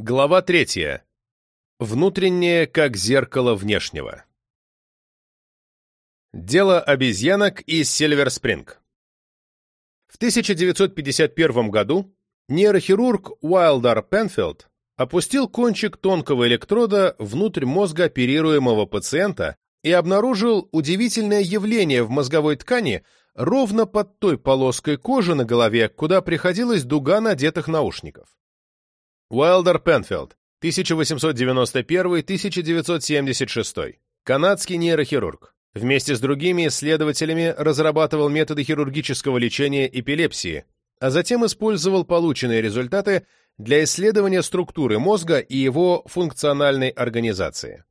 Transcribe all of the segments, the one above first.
Глава третья. Внутреннее как зеркало внешнего. Дело обезьянок из Сильвер-Спринг. В 1951 году нейрохирург Уайлдер Пенфилд опустил кончик тонкого электрода внутрь мозга оперируемого пациента и обнаружил удивительное явление в мозговой ткани ровно под той полоской кожи на голове, куда приходилась дуга надетых наушников. Уайлдер Пенфилд, 1891-1976. Канадский нейрохирург. Вместе с другими исследователями разрабатывал методы хирургического лечения эпилепсии, а затем использовал полученные результаты для исследования структуры мозга и его функциональной организации.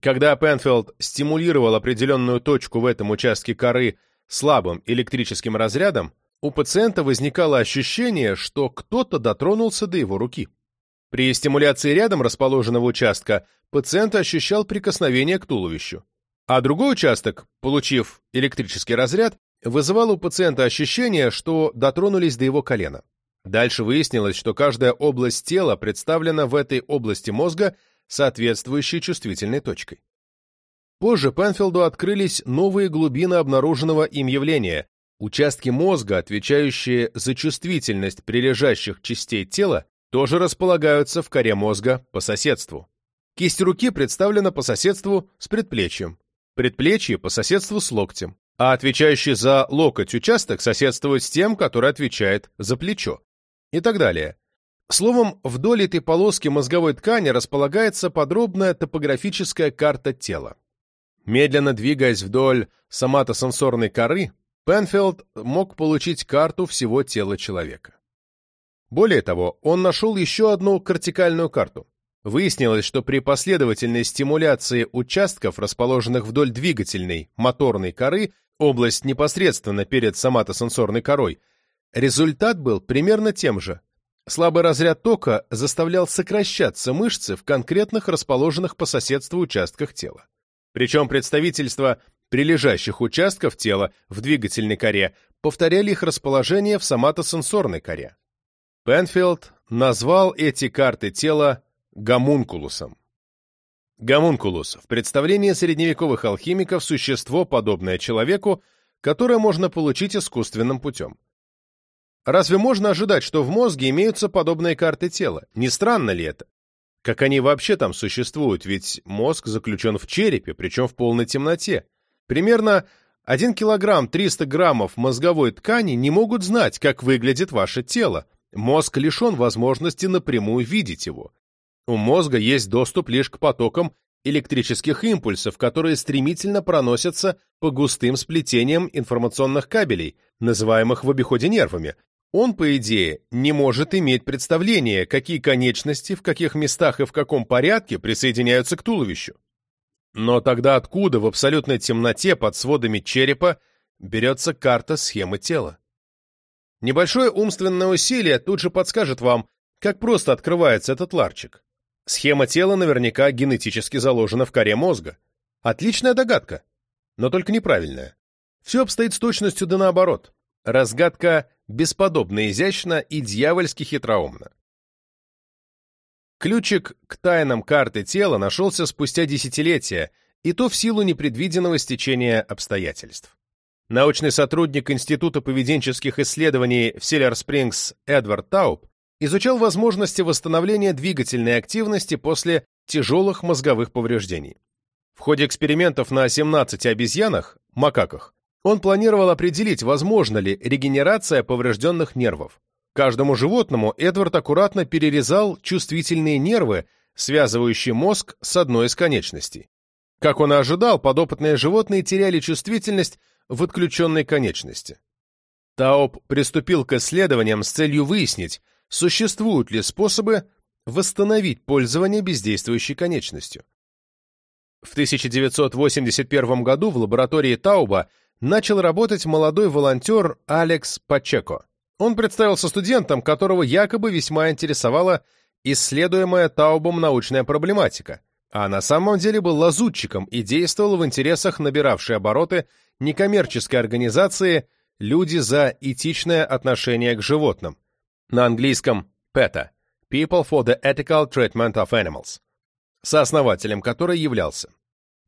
Когда Пенфилд стимулировал определенную точку в этом участке коры слабым электрическим разрядом, у пациента возникало ощущение, что кто-то дотронулся до его руки. При стимуляции рядом расположенного участка пациент ощущал прикосновение к туловищу, а другой участок, получив электрический разряд, вызывал у пациента ощущение, что дотронулись до его колена. Дальше выяснилось, что каждая область тела представлена в этой области мозга соответствующей чувствительной точкой. Позже Пенфилду открылись новые глубины обнаруженного им явления, Участки мозга, отвечающие за чувствительность прилежащих частей тела, тоже располагаются в коре мозга по соседству. Кисть руки представлена по соседству с предплечьем, предплечье по соседству с локтем, а отвечающий за локоть участок соседствует с тем, который отвечает за плечо, и так далее. Словом, вдоль этой полоски мозговой ткани располагается подробная топографическая карта тела. Медленно двигаясь вдоль соматосенсорной коры, Пенфилд мог получить карту всего тела человека. Более того, он нашел еще одну кортикальную карту. Выяснилось, что при последовательной стимуляции участков, расположенных вдоль двигательной, моторной коры, область непосредственно перед соматосенсорной корой, результат был примерно тем же. Слабый разряд тока заставлял сокращаться мышцы в конкретных расположенных по соседству участках тела. Причем представительство прилежащих участков тела в двигательной коре повторяли их расположение в соматосенсорной коре. Пенфилд назвал эти карты тела гомункулусом. Гомункулус в представлении средневековых алхимиков существо, подобное человеку, которое можно получить искусственным путем. Разве можно ожидать, что в мозге имеются подобные карты тела? Не странно ли это? Как они вообще там существуют, ведь мозг заключен в черепе, причем в полной темноте. Примерно 1 килограмм 300 граммов мозговой ткани не могут знать, как выглядит ваше тело. Мозг лишен возможности напрямую видеть его. У мозга есть доступ лишь к потокам электрических импульсов, которые стремительно проносятся по густым сплетениям информационных кабелей, называемых в обиходе нервами. Он, по идее, не может иметь представления, какие конечности, в каких местах и в каком порядке присоединяются к туловищу. Но тогда откуда в абсолютной темноте под сводами черепа берется карта схемы тела? Небольшое умственное усилие тут же подскажет вам, как просто открывается этот ларчик. Схема тела наверняка генетически заложена в коре мозга. Отличная догадка, но только неправильная. Все обстоит с точностью да наоборот. Разгадка бесподобно изящна и дьявольски хитроумна. Ключик к тайнам карты тела нашелся спустя десятилетия, и то в силу непредвиденного стечения обстоятельств. Научный сотрудник Института поведенческих исследований в Силлер-Спрингс Эдвард Тауб изучал возможности восстановления двигательной активности после тяжелых мозговых повреждений. В ходе экспериментов на 17 обезьянах, макаках, он планировал определить, возможно ли регенерация поврежденных нервов. Каждому животному Эдвард аккуратно перерезал чувствительные нервы, связывающие мозг с одной из конечностей. Как он и ожидал, подопытные животные теряли чувствительность в отключенной конечности. Таоп приступил к исследованиям с целью выяснить, существуют ли способы восстановить пользование бездействующей конечностью. В 1981 году в лаборатории Тауба начал работать молодой волонтер Алекс Пачеко. Он представился студентом, которого якобы весьма интересовала исследуемая Таубом научная проблематика, а на самом деле был лазутчиком и действовал в интересах набиравшей обороты некоммерческой организации «Люди за этичное отношение к животным», на английском PETA, People for the Ethical Treatment of Animals, сооснователем которой являлся.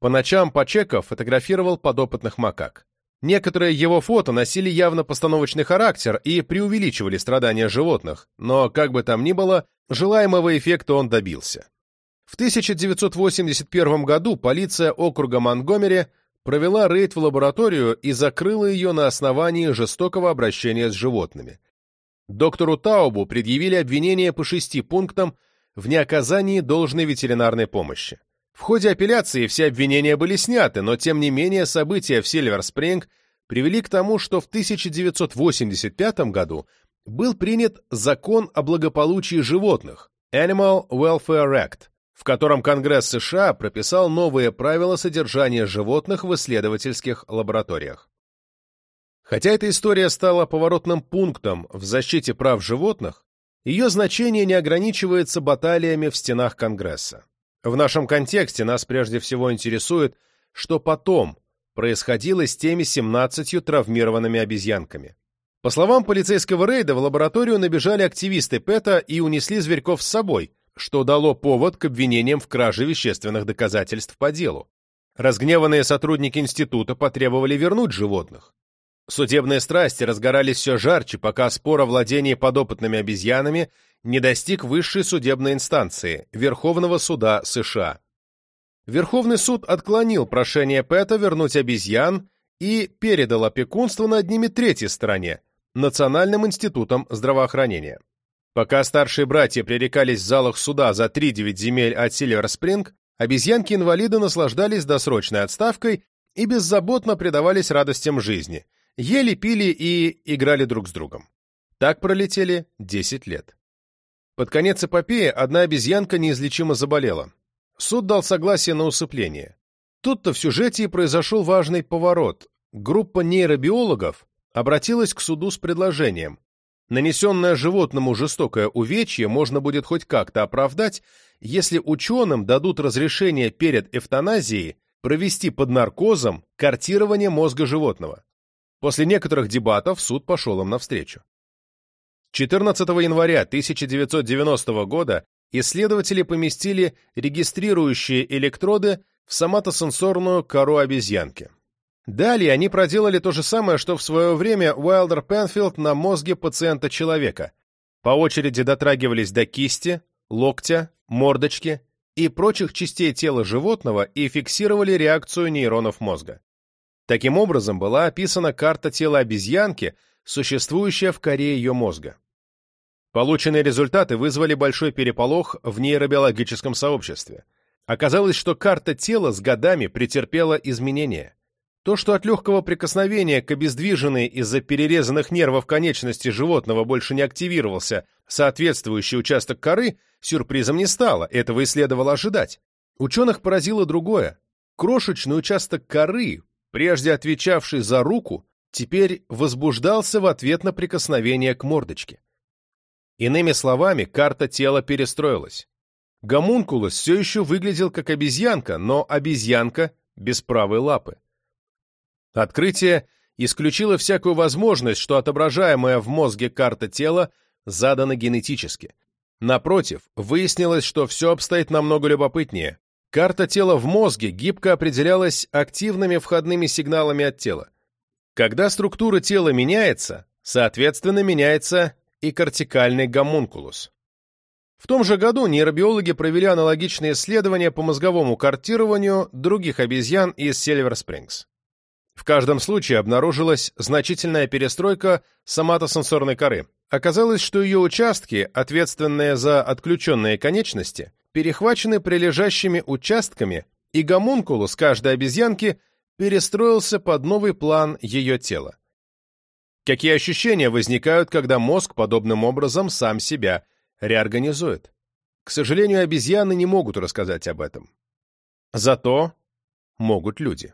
По ночам Пачеко фотографировал подопытных макак. Некоторые его фото носили явно постановочный характер и преувеличивали страдания животных, но, как бы там ни было, желаемого эффекта он добился. В 1981 году полиция округа Монгомери провела рейд в лабораторию и закрыла ее на основании жестокого обращения с животными. Доктору Таубу предъявили обвинения по шести пунктам в неоказании должной ветеринарной помощи. В ходе апелляции все обвинения были сняты, но тем не менее события в Сильвер-Спринг привели к тому, что в 1985 году был принят закон о благополучии животных Animal Welfare Act, в котором Конгресс США прописал новые правила содержания животных в исследовательских лабораториях. Хотя эта история стала поворотным пунктом в защите прав животных, ее значение не ограничивается баталиями в стенах Конгресса. В нашем контексте нас прежде всего интересует, что потом происходило с теми 17 травмированными обезьянками. По словам полицейского рейда, в лабораторию набежали активисты ПЭТа и унесли зверьков с собой, что дало повод к обвинениям в краже вещественных доказательств по делу. Разгневанные сотрудники института потребовали вернуть животных. Судебные страсти разгорались все жарче, пока спор о владении подопытными обезьянами не достиг высшей судебной инстанции – Верховного суда США. Верховный суд отклонил прошение Пэта вернуть обезьян и передал опекунство над ними третьей стороне – Национальным институтом здравоохранения. Пока старшие братья пререкались в залах суда за 3-9 земель от Сильвер-Спринг, обезьянки-инвалиды наслаждались досрочной отставкой и беззаботно предавались радостям жизни, ели, пили и играли друг с другом. Так пролетели 10 лет. Под конец эпопеи одна обезьянка неизлечимо заболела. Суд дал согласие на усыпление. Тут-то в сюжете и произошел важный поворот. Группа нейробиологов обратилась к суду с предложением. Нанесенное животному жестокое увечье можно будет хоть как-то оправдать, если ученым дадут разрешение перед эвтаназией провести под наркозом картирование мозга животного. После некоторых дебатов суд пошел им навстречу. 14 января 1990 года исследователи поместили регистрирующие электроды в соматосенсорную кору обезьянки. Далее они проделали то же самое, что в свое время Уайлдер Пенфилд на мозге пациента-человека. По очереди дотрагивались до кисти, локтя, мордочки и прочих частей тела животного и фиксировали реакцию нейронов мозга. Таким образом была описана карта тела обезьянки, существующая в коре ее мозга. Полученные результаты вызвали большой переполох в нейробиологическом сообществе. Оказалось, что карта тела с годами претерпела изменения. То, что от легкого прикосновения к обездвиженной из-за перерезанных нервов конечности животного больше не активировался соответствующий участок коры, сюрпризом не стало, этого и следовало ожидать. Ученых поразило другое. Крошечный участок коры, прежде отвечавший за руку, теперь возбуждался в ответ на прикосновение к мордочке. Иными словами, карта тела перестроилась. Гомункулус все еще выглядел как обезьянка, но обезьянка без правой лапы. Открытие исключило всякую возможность, что отображаемая в мозге карта тела задана генетически. Напротив, выяснилось, что все обстоит намного любопытнее. Карта тела в мозге гибко определялась активными входными сигналами от тела. Когда структура тела меняется, соответственно, меняется и кортикальный гомункулус. В том же году нейробиологи провели аналогичные исследования по мозговому картированию других обезьян из Сильвер-Спрингс. В каждом случае обнаружилась значительная перестройка соматосенсорной коры. Оказалось, что ее участки, ответственные за отключенные конечности, перехвачены прилежащими участками, и гомункулус каждой обезьянки перестроился под новый план ее тела. Какие ощущения возникают, когда мозг подобным образом сам себя реорганизует? К сожалению, обезьяны не могут рассказать об этом. Зато могут люди.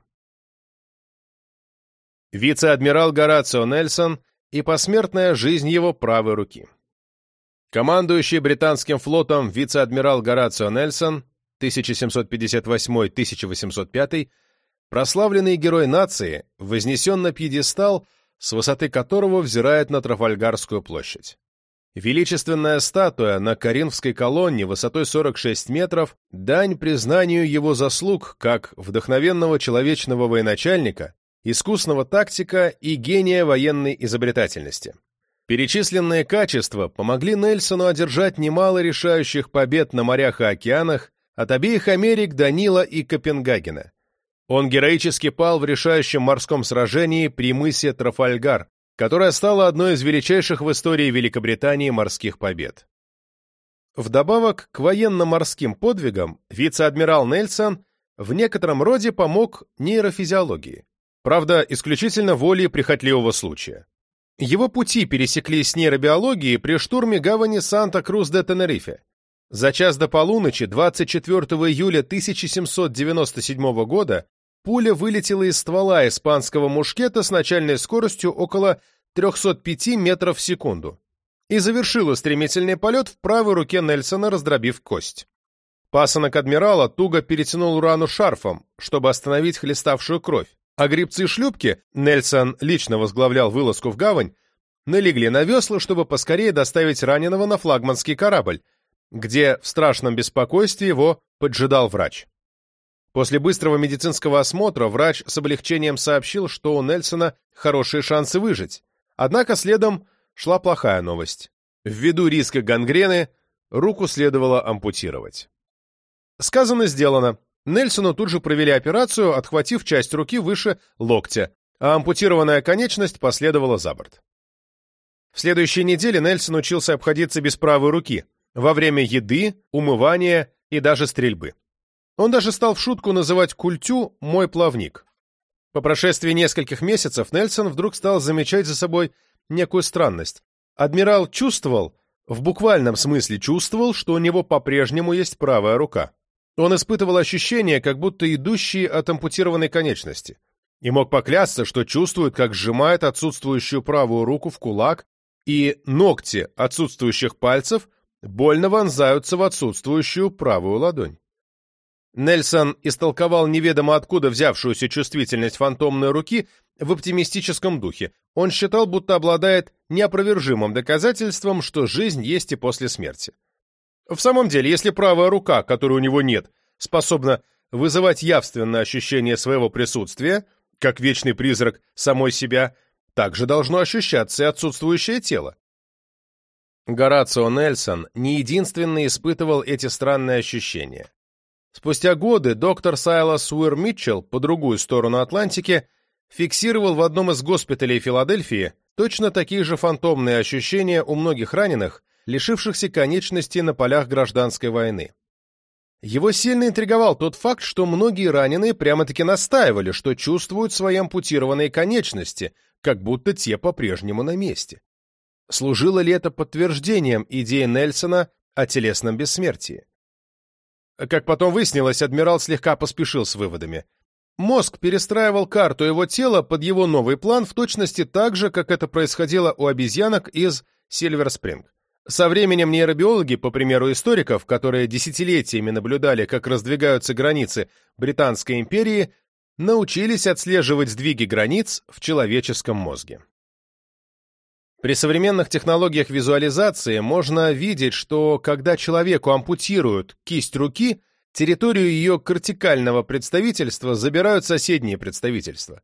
Вице-адмирал Горацио Нельсон и посмертная жизнь его правой руки. Командующий британским флотом вице-адмирал Горацио Нельсон 1758-1805, прославленный герой нации, вознесен на пьедестал – с высоты которого взирает на Трафальгарскую площадь. Величественная статуя на Каринфской колонне высотой 46 метров – дань признанию его заслуг как вдохновенного человечного военачальника, искусного тактика и гения военной изобретательности. Перечисленные качества помогли Нельсону одержать немало решающих побед на морях и океанах от обеих Америк до Нила и Копенгагена. Он героически пал в решающем морском сражении при мысе Трафальгар, которая стала одной из величайших в истории Великобритании морских побед. Вдобавок к военно-морским подвигам вице-адмирал Нельсон в некотором роде помог нейрофизиологии, правда, исключительно волей прихотливого случая. Его пути пересеклись с нейробиологией при штурме гавани Санта-Крус-де-Тенерифе. За час до полуночи 24 июля 1797 года Пуля вылетела из ствола испанского мушкета с начальной скоростью около 305 метров в секунду и завершила стремительный полет в правой руке Нельсона, раздробив кость. Пасынок адмирала туго перетянул рану шарфом, чтобы остановить хлеставшую кровь, а грибцы шлюпки, Нельсон лично возглавлял вылазку в гавань, налегли на весла, чтобы поскорее доставить раненого на флагманский корабль, где в страшном беспокойстве его поджидал врач. После быстрого медицинского осмотра врач с облегчением сообщил, что у Нельсона хорошие шансы выжить. Однако следом шла плохая новость. Ввиду риска гангрены руку следовало ампутировать. Сказано, сделано. Нельсону тут же провели операцию, отхватив часть руки выше локтя, а ампутированная конечность последовала за борт. В следующей неделе Нельсон учился обходиться без правой руки во время еды, умывания и даже стрельбы. Он даже стал в шутку называть культю «мой плавник». По прошествии нескольких месяцев Нельсон вдруг стал замечать за собой некую странность. Адмирал чувствовал, в буквальном смысле чувствовал, что у него по-прежнему есть правая рука. Он испытывал ощущение, как будто идущие от ампутированной конечности, и мог поклясться, что чувствует, как сжимает отсутствующую правую руку в кулак, и ногти отсутствующих пальцев больно вонзаются в отсутствующую правую ладонь. Нельсон истолковал неведомо откуда взявшуюся чувствительность фантомной руки в оптимистическом духе. Он считал, будто обладает неопровержимым доказательством, что жизнь есть и после смерти. В самом деле, если правая рука, которой у него нет, способна вызывать явственное ощущение своего присутствия, как вечный призрак самой себя, также должно ощущаться и отсутствующее тело. Горацио Нельсон не единственный испытывал эти странные ощущения. Спустя годы доктор Сайлас Уир Митчелл по другую сторону Атлантики фиксировал в одном из госпиталей Филадельфии точно такие же фантомные ощущения у многих раненых, лишившихся конечностей на полях гражданской войны. Его сильно интриговал тот факт, что многие раненые прямо-таки настаивали, что чувствуют свои ампутированные конечности, как будто те по-прежнему на месте. Служило ли это подтверждением идеи Нельсона о телесном бессмертии? Как потом выяснилось, адмирал слегка поспешил с выводами. Мозг перестраивал карту его тела под его новый план в точности так же, как это происходило у обезьянок из Сильвер-Спринг. Со временем нейробиологи, по примеру историков, которые десятилетиями наблюдали, как раздвигаются границы Британской империи, научились отслеживать сдвиги границ в человеческом мозге. При современных технологиях визуализации можно видеть, что когда человеку ампутируют кисть руки, территорию ее кортикального представительства забирают соседние представительства.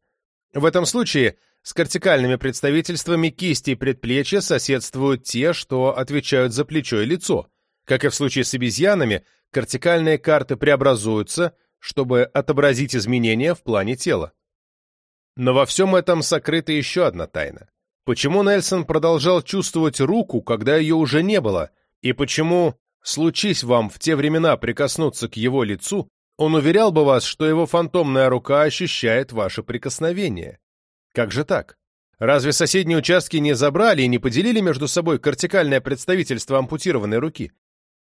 В этом случае с кортикальными представительствами кисти и предплечья соседствуют те, что отвечают за плечо и лицо. Как и в случае с обезьянами, кортикальные карты преобразуются, чтобы отобразить изменения в плане тела. Но во всем этом сокрыта еще одна тайна. Почему Нельсон продолжал чувствовать руку, когда ее уже не было, и почему, случись вам в те времена прикоснуться к его лицу, он уверял бы вас, что его фантомная рука ощущает ваше прикосновение? Как же так? Разве соседние участки не забрали и не поделили между собой кортикальное представительство ампутированной руки?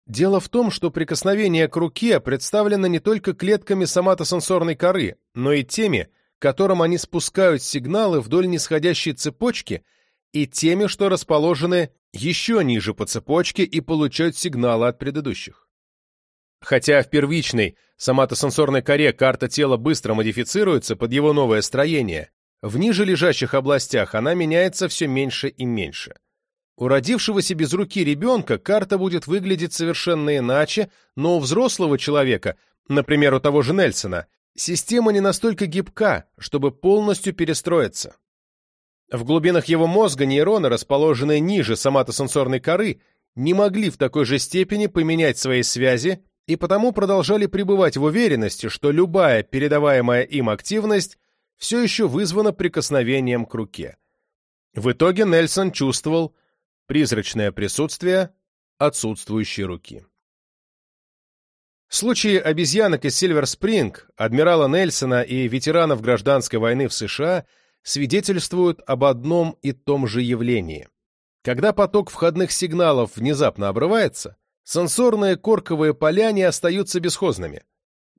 Дело в том, что прикосновение к руке представлено не только клетками соматосенсорной коры, но и теми, которым они спускают сигналы вдоль нисходящей цепочки, и теми, что расположены еще ниже по цепочке и получают сигналы от предыдущих. Хотя в первичной соматосенсорной коре карта тела быстро модифицируется под его новое строение, в ниже лежащих областях она меняется все меньше и меньше. У родившегося без руки ребенка карта будет выглядеть совершенно иначе, но у взрослого человека, например, у того же Нельсона, система не настолько гибка, чтобы полностью перестроиться. В глубинах его мозга нейроны, расположенные ниже соматосенсорной коры, не могли в такой же степени поменять свои связи и потому продолжали пребывать в уверенности, что любая передаваемая им активность все еще вызвана прикосновением к руке. В итоге Нельсон чувствовал призрачное присутствие отсутствующей руки. Случаи обезьянок из Сильвер-Спринг, адмирала Нельсона и ветеранов гражданской войны в США свидетельствуют об одном и том же явлении. Когда поток входных сигналов внезапно обрывается, сенсорные корковые поля не остаются бесхозными.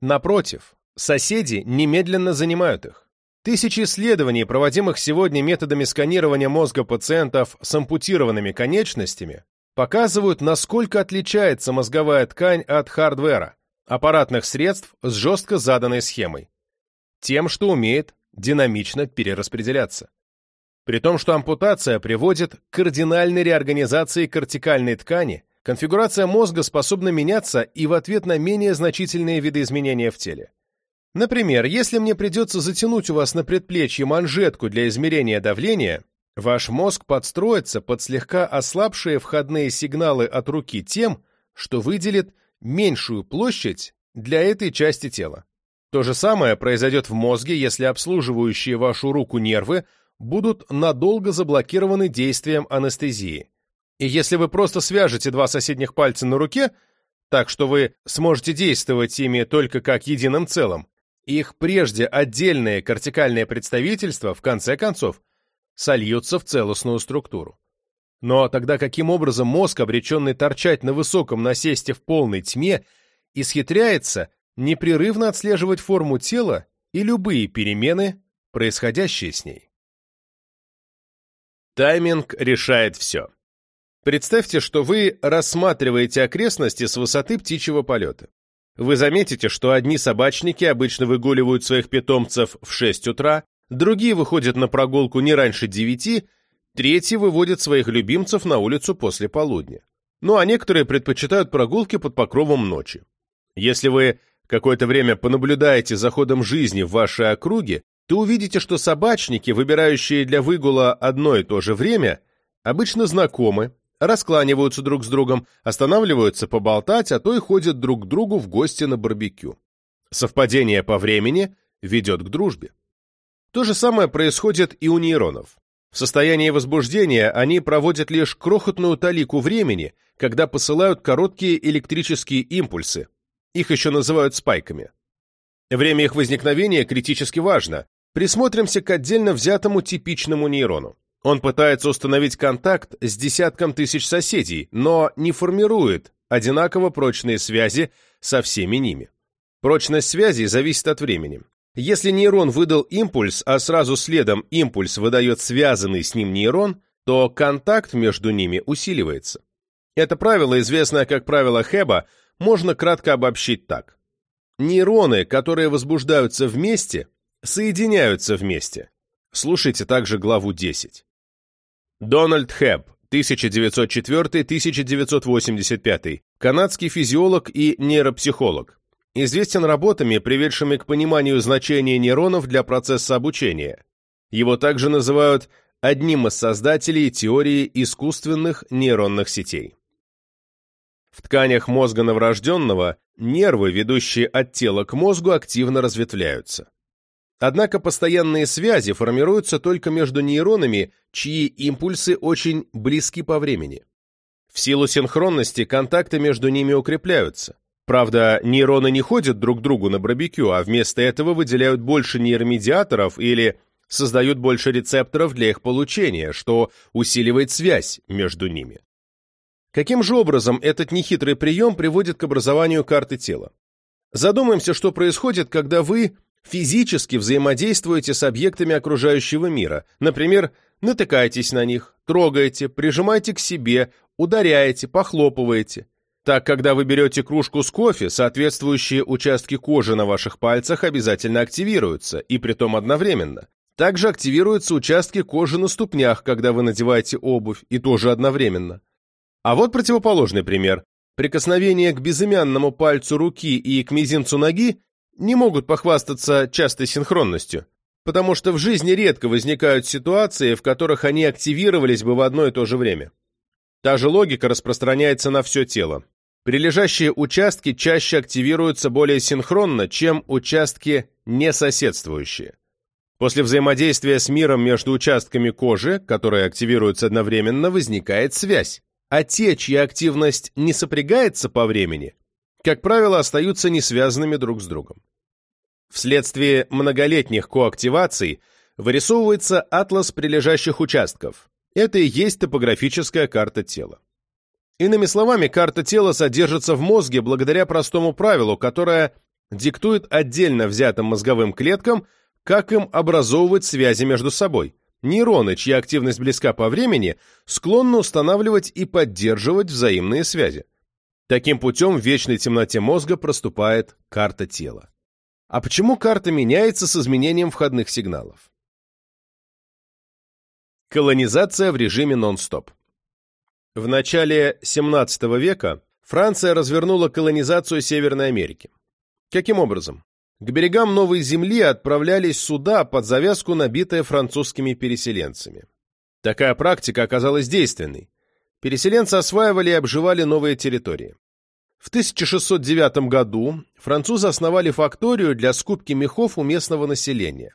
Напротив, соседи немедленно занимают их. Тысячи исследований, проводимых сегодня методами сканирования мозга пациентов с ампутированными конечностями, показывают, насколько отличается мозговая ткань от хардвера, аппаратных средств с жестко заданной схемой, тем, что умеет динамично перераспределяться. При том, что ампутация приводит к кардинальной реорганизации кортикальной ткани, конфигурация мозга способна меняться и в ответ на менее значительные видоизменения в теле. Например, если мне придется затянуть у вас на предплечье манжетку для измерения давления, ваш мозг подстроится под слегка ослабшие входные сигналы от руки тем, что выделит меньшую площадь для этой части тела. То же самое произойдет в мозге, если обслуживающие вашу руку нервы будут надолго заблокированы действием анестезии. И если вы просто свяжете два соседних пальца на руке, так что вы сможете действовать ими только как единым целым, их прежде отдельные кортикальные представительства, в конце концов, сольются в целостную структуру. Но тогда каким образом мозг, обреченный торчать на высоком насесте в полной тьме, исхитряется непрерывно отслеживать форму тела и любые перемены, происходящие с ней? Тайминг решает все. Представьте, что вы рассматриваете окрестности с высоты птичьего полета. Вы заметите, что одни собачники обычно выгуливают своих питомцев в 6 утра, другие выходят на прогулку не раньше 9, третьи выводят своих любимцев на улицу после полудня. Ну а некоторые предпочитают прогулки под покровом ночи. Если вы какое-то время понаблюдаете за ходом жизни в вашей округе, то увидите, что собачники, выбирающие для выгула одно и то же время, обычно знакомы, раскланиваются друг с другом, останавливаются поболтать, а то и ходят друг к другу в гости на барбекю. Совпадение по времени ведет к дружбе. То же самое происходит и у нейронов. В состоянии возбуждения они проводят лишь крохотную талику времени, когда посылают короткие электрические импульсы. Их еще называют спайками. Время их возникновения критически важно. Присмотримся к отдельно взятому типичному нейрону. Он пытается установить контакт с десятком тысяч соседей, но не формирует одинаково прочные связи со всеми ними. Прочность связей зависит от времени. Если нейрон выдал импульс, а сразу следом импульс выдает связанный с ним нейрон, то контакт между ними усиливается. Это правило, известное как правило Хэба, можно кратко обобщить так. Нейроны, которые возбуждаются вместе, соединяются вместе. Слушайте также главу 10. Дональд Хэб, 1904-1985, канадский физиолог и нейропсихолог. Известен работами, приведшими к пониманию значения нейронов для процесса обучения. Его также называют одним из создателей теории искусственных нейронных сетей. В тканях мозга новорожденного нервы, ведущие от тела к мозгу, активно разветвляются. Однако постоянные связи формируются только между нейронами, чьи импульсы очень близки по времени. В силу синхронности контакты между ними укрепляются. Правда, нейроны не ходят друг к другу на барбекю, а вместо этого выделяют больше нейромедиаторов или создают больше рецепторов для их получения, что усиливает связь между ними. Каким же образом этот нехитрый прием приводит к образованию карты тела? Задумаемся, что происходит, когда вы физически взаимодействуете с объектами окружающего мира, например, натыкаетесь на них, трогаете, прижимаете к себе, ударяете, похлопываете. Так, когда вы берете кружку с кофе, соответствующие участки кожи на ваших пальцах обязательно активируются, и притом одновременно. Также активируются участки кожи на ступнях, когда вы надеваете обувь, и тоже одновременно. А вот противоположный пример. Прикосновение к безымянному пальцу руки и к мизинцу ноги не могут похвастаться частой синхронностью, потому что в жизни редко возникают ситуации, в которых они активировались бы в одно и то же время. Та же логика распространяется на все тело. Прилежащие участки чаще активируются более синхронно, чем участки несоседствующие. После взаимодействия с миром между участками кожи, которые активируются одновременно, возникает связь. А те, чья активность не сопрягается по времени, как правило, остаются не связанными друг с другом. Вследствие многолетних коактиваций вырисовывается атлас прилежащих участков. Это и есть топографическая карта тела. Иными словами, карта тела содержится в мозге благодаря простому правилу, которое диктует отдельно взятым мозговым клеткам, как им образовывать связи между собой. Нейроны, чья активность близка по времени, склонны устанавливать и поддерживать взаимные связи. Таким путем в вечной темноте мозга проступает карта тела. А почему карта меняется с изменением входных сигналов? Колонизация в режиме нон-стоп. В начале XVII века Франция развернула колонизацию Северной Америки. Каким образом? К берегам Новой Земли отправлялись суда под завязку, набитые французскими переселенцами. Такая практика оказалась действенной. Переселенцы осваивали и обживали новые территории. В 1609 году французы основали факторию для скупки мехов у местного населения.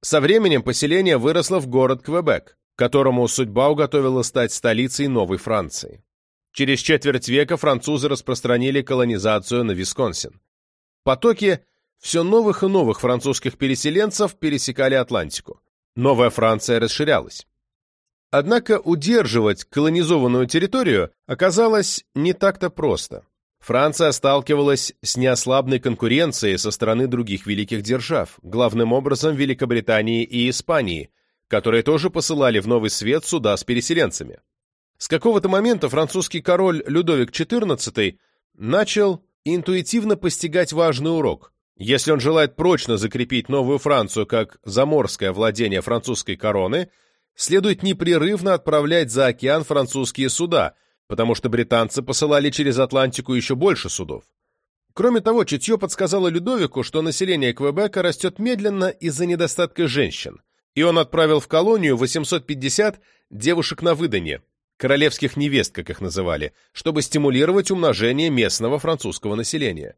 Со временем поселение выросло в город Квебек, которому судьба уготовила стать столицей Новой Франции. Через четверть века французы распространили колонизацию на Висконсин. Потоки все новых и новых французских переселенцев пересекали Атлантику. Новая Франция расширялась. Однако удерживать колонизованную территорию оказалось не так-то просто. Франция сталкивалась с неослабной конкуренцией со стороны других великих держав, главным образом Великобритании и Испании, которые тоже посылали в Новый Свет суда с переселенцами. С какого-то момента французский король Людовик XIV начал интуитивно постигать важный урок. Если он желает прочно закрепить Новую Францию как заморское владение французской короны, следует непрерывно отправлять за океан французские суда, потому что британцы посылали через Атлантику еще больше судов. Кроме того, чутье подсказало Людовику, что население Квебека растет медленно из-за недостатка женщин, и он отправил в колонию 850 девушек на выданье, королевских невест, как их называли, чтобы стимулировать умножение местного французского населения.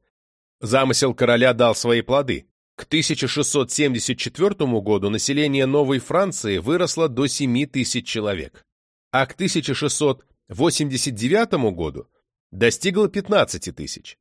Замысел короля дал свои плоды. К 1674 году население Новой Франции выросло до 7 тысяч человек, а к 1689 году достигло 15 тысяч.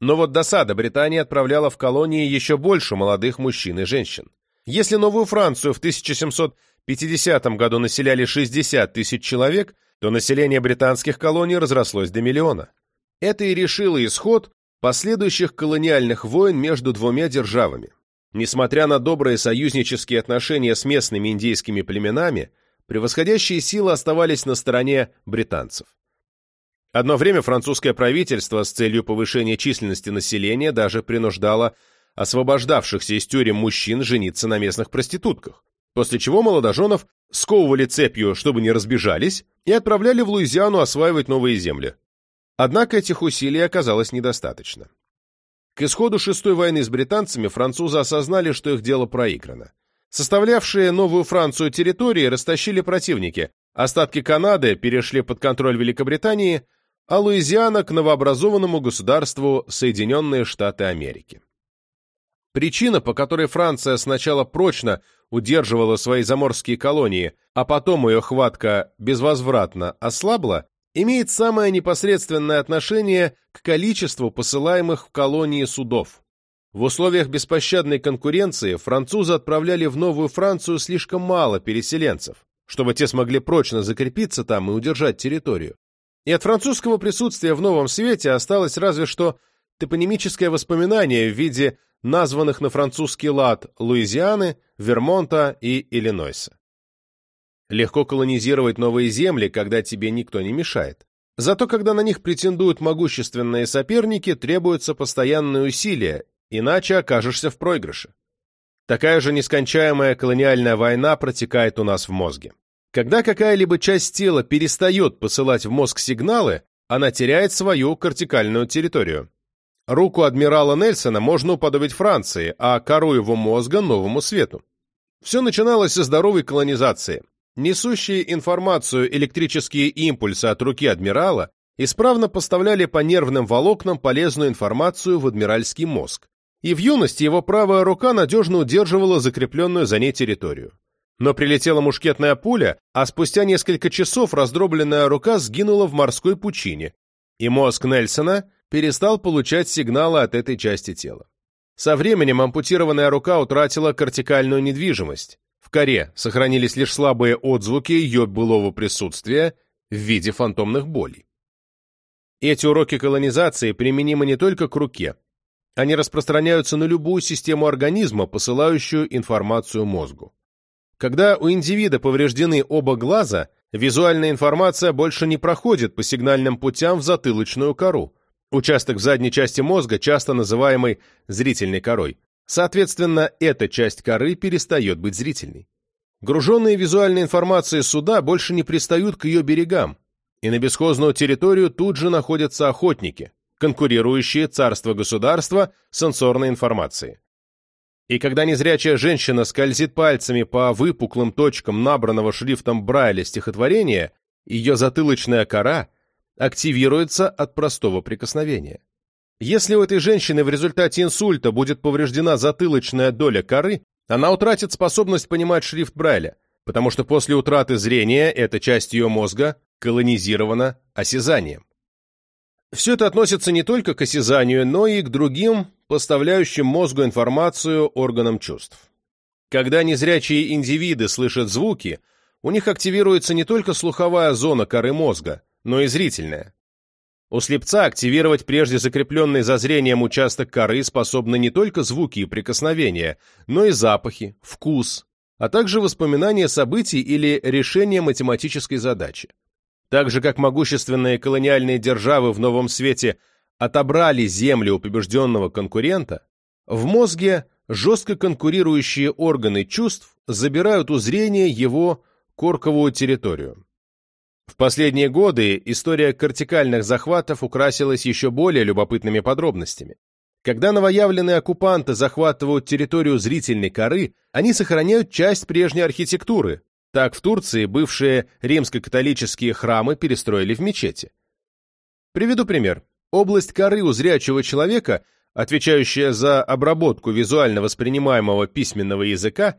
Но вот досада Британия отправляла в колонии еще больше молодых мужчин и женщин. Если Новую Францию в 1750 году населяли 60 тысяч человек, то население британских колоний разрослось до миллиона. Это и решило исход последующих колониальных войн между двумя державами. Несмотря на добрые союзнические отношения с местными индейскими племенами, превосходящие силы оставались на стороне британцев. Одно время французское правительство с целью повышения численности населения даже принуждало освобождавшихся из тюрем мужчин жениться на местных проститутках, после чего молодоженов сковывали цепью, чтобы не разбежались, и отправляли в Луизиану осваивать новые земли. Однако этих усилий оказалось недостаточно. К исходу шестой войны с британцами французы осознали, что их дело проиграно. Составлявшие новую Францию территории растащили противники, остатки Канады перешли под контроль Великобритании, а Луизиана к новообразованному государству Соединенные Штаты Америки. Причина, по которой Франция сначала прочно удерживала свои заморские колонии, а потом ее хватка безвозвратно ослабла, имеет самое непосредственное отношение к количеству посылаемых в колонии судов. В условиях беспощадной конкуренции французы отправляли в Новую Францию слишком мало переселенцев, чтобы те смогли прочно закрепиться там и удержать территорию. И от французского присутствия в Новом Свете осталось разве что топонимическое воспоминание в виде названных на французский лад Луизианы, Вермонта и Иллинойса. Легко колонизировать новые земли, когда тебе никто не мешает. Зато когда на них претендуют могущественные соперники, требуются постоянные усилия, иначе окажешься в проигрыше. Такая же нескончаемая колониальная война протекает у нас в мозге. Когда какая-либо часть тела перестает посылать в мозг сигналы, она теряет свою кортикальную территорию. Руку адмирала Нельсона можно уподобить Франции, а кору его мозга – новому свету. Все начиналось со здоровой колонизации. Несущие информацию электрические импульсы от руки адмирала исправно поставляли по нервным волокнам полезную информацию в адмиральский мозг. И в юности его правая рука надежно удерживала закрепленную за ней территорию. Но прилетела мушкетная пуля, а спустя несколько часов раздробленная рука сгинула в морской пучине, и мозг Нельсона перестал получать сигналы от этой части тела. Со временем ампутированная рука утратила кортикальную недвижимость. В коре сохранились лишь слабые отзвуки ее былого присутствия в виде фантомных болей. Эти уроки колонизации применимы не только к руке. Они распространяются на любую систему организма, посылающую информацию мозгу. Когда у индивида повреждены оба глаза, визуальная информация больше не проходит по сигнальным путям в затылочную кору, участок в задней части мозга, часто называемый зрительной корой. Соответственно, эта часть коры перестает быть зрительной. Груженные визуальной информацией суда больше не пристают к ее берегам, и на бесхозную территорию тут же находятся охотники, конкурирующие царство-государство сенсорной информации. И когда незрячая женщина скользит пальцами по выпуклым точкам набранного шрифтом Брайля стихотворения, ее затылочная кора активируется от простого прикосновения. Если у этой женщины в результате инсульта будет повреждена затылочная доля коры, она утратит способность понимать шрифт Брайля, потому что после утраты зрения эта часть ее мозга колонизирована осязанием. Все это относится не только к осязанию, но и к другим, поставляющим мозгу информацию органам чувств. Когда незрячие индивиды слышат звуки, у них активируется не только слуховая зона коры мозга, но и зрительная. У слепца активировать прежде закрепленный за зрением участок коры способны не только звуки и прикосновения, но и запахи, вкус, а также воспоминания событий или решение математической задачи. Так же, как могущественные колониальные державы в Новом Свете отобрали землю у побежденного конкурента, в мозге жестко конкурирующие органы чувств забирают у зрения его корковую территорию. В последние годы история кортикальных захватов украсилась еще более любопытными подробностями. Когда новоявленные оккупанты захватывают территорию зрительной коры, они сохраняют часть прежней архитектуры, так в Турции бывшие римско-католические храмы перестроили в мечети. Приведу пример. Область коры у зрячего человека, отвечающая за обработку визуально воспринимаемого письменного языка,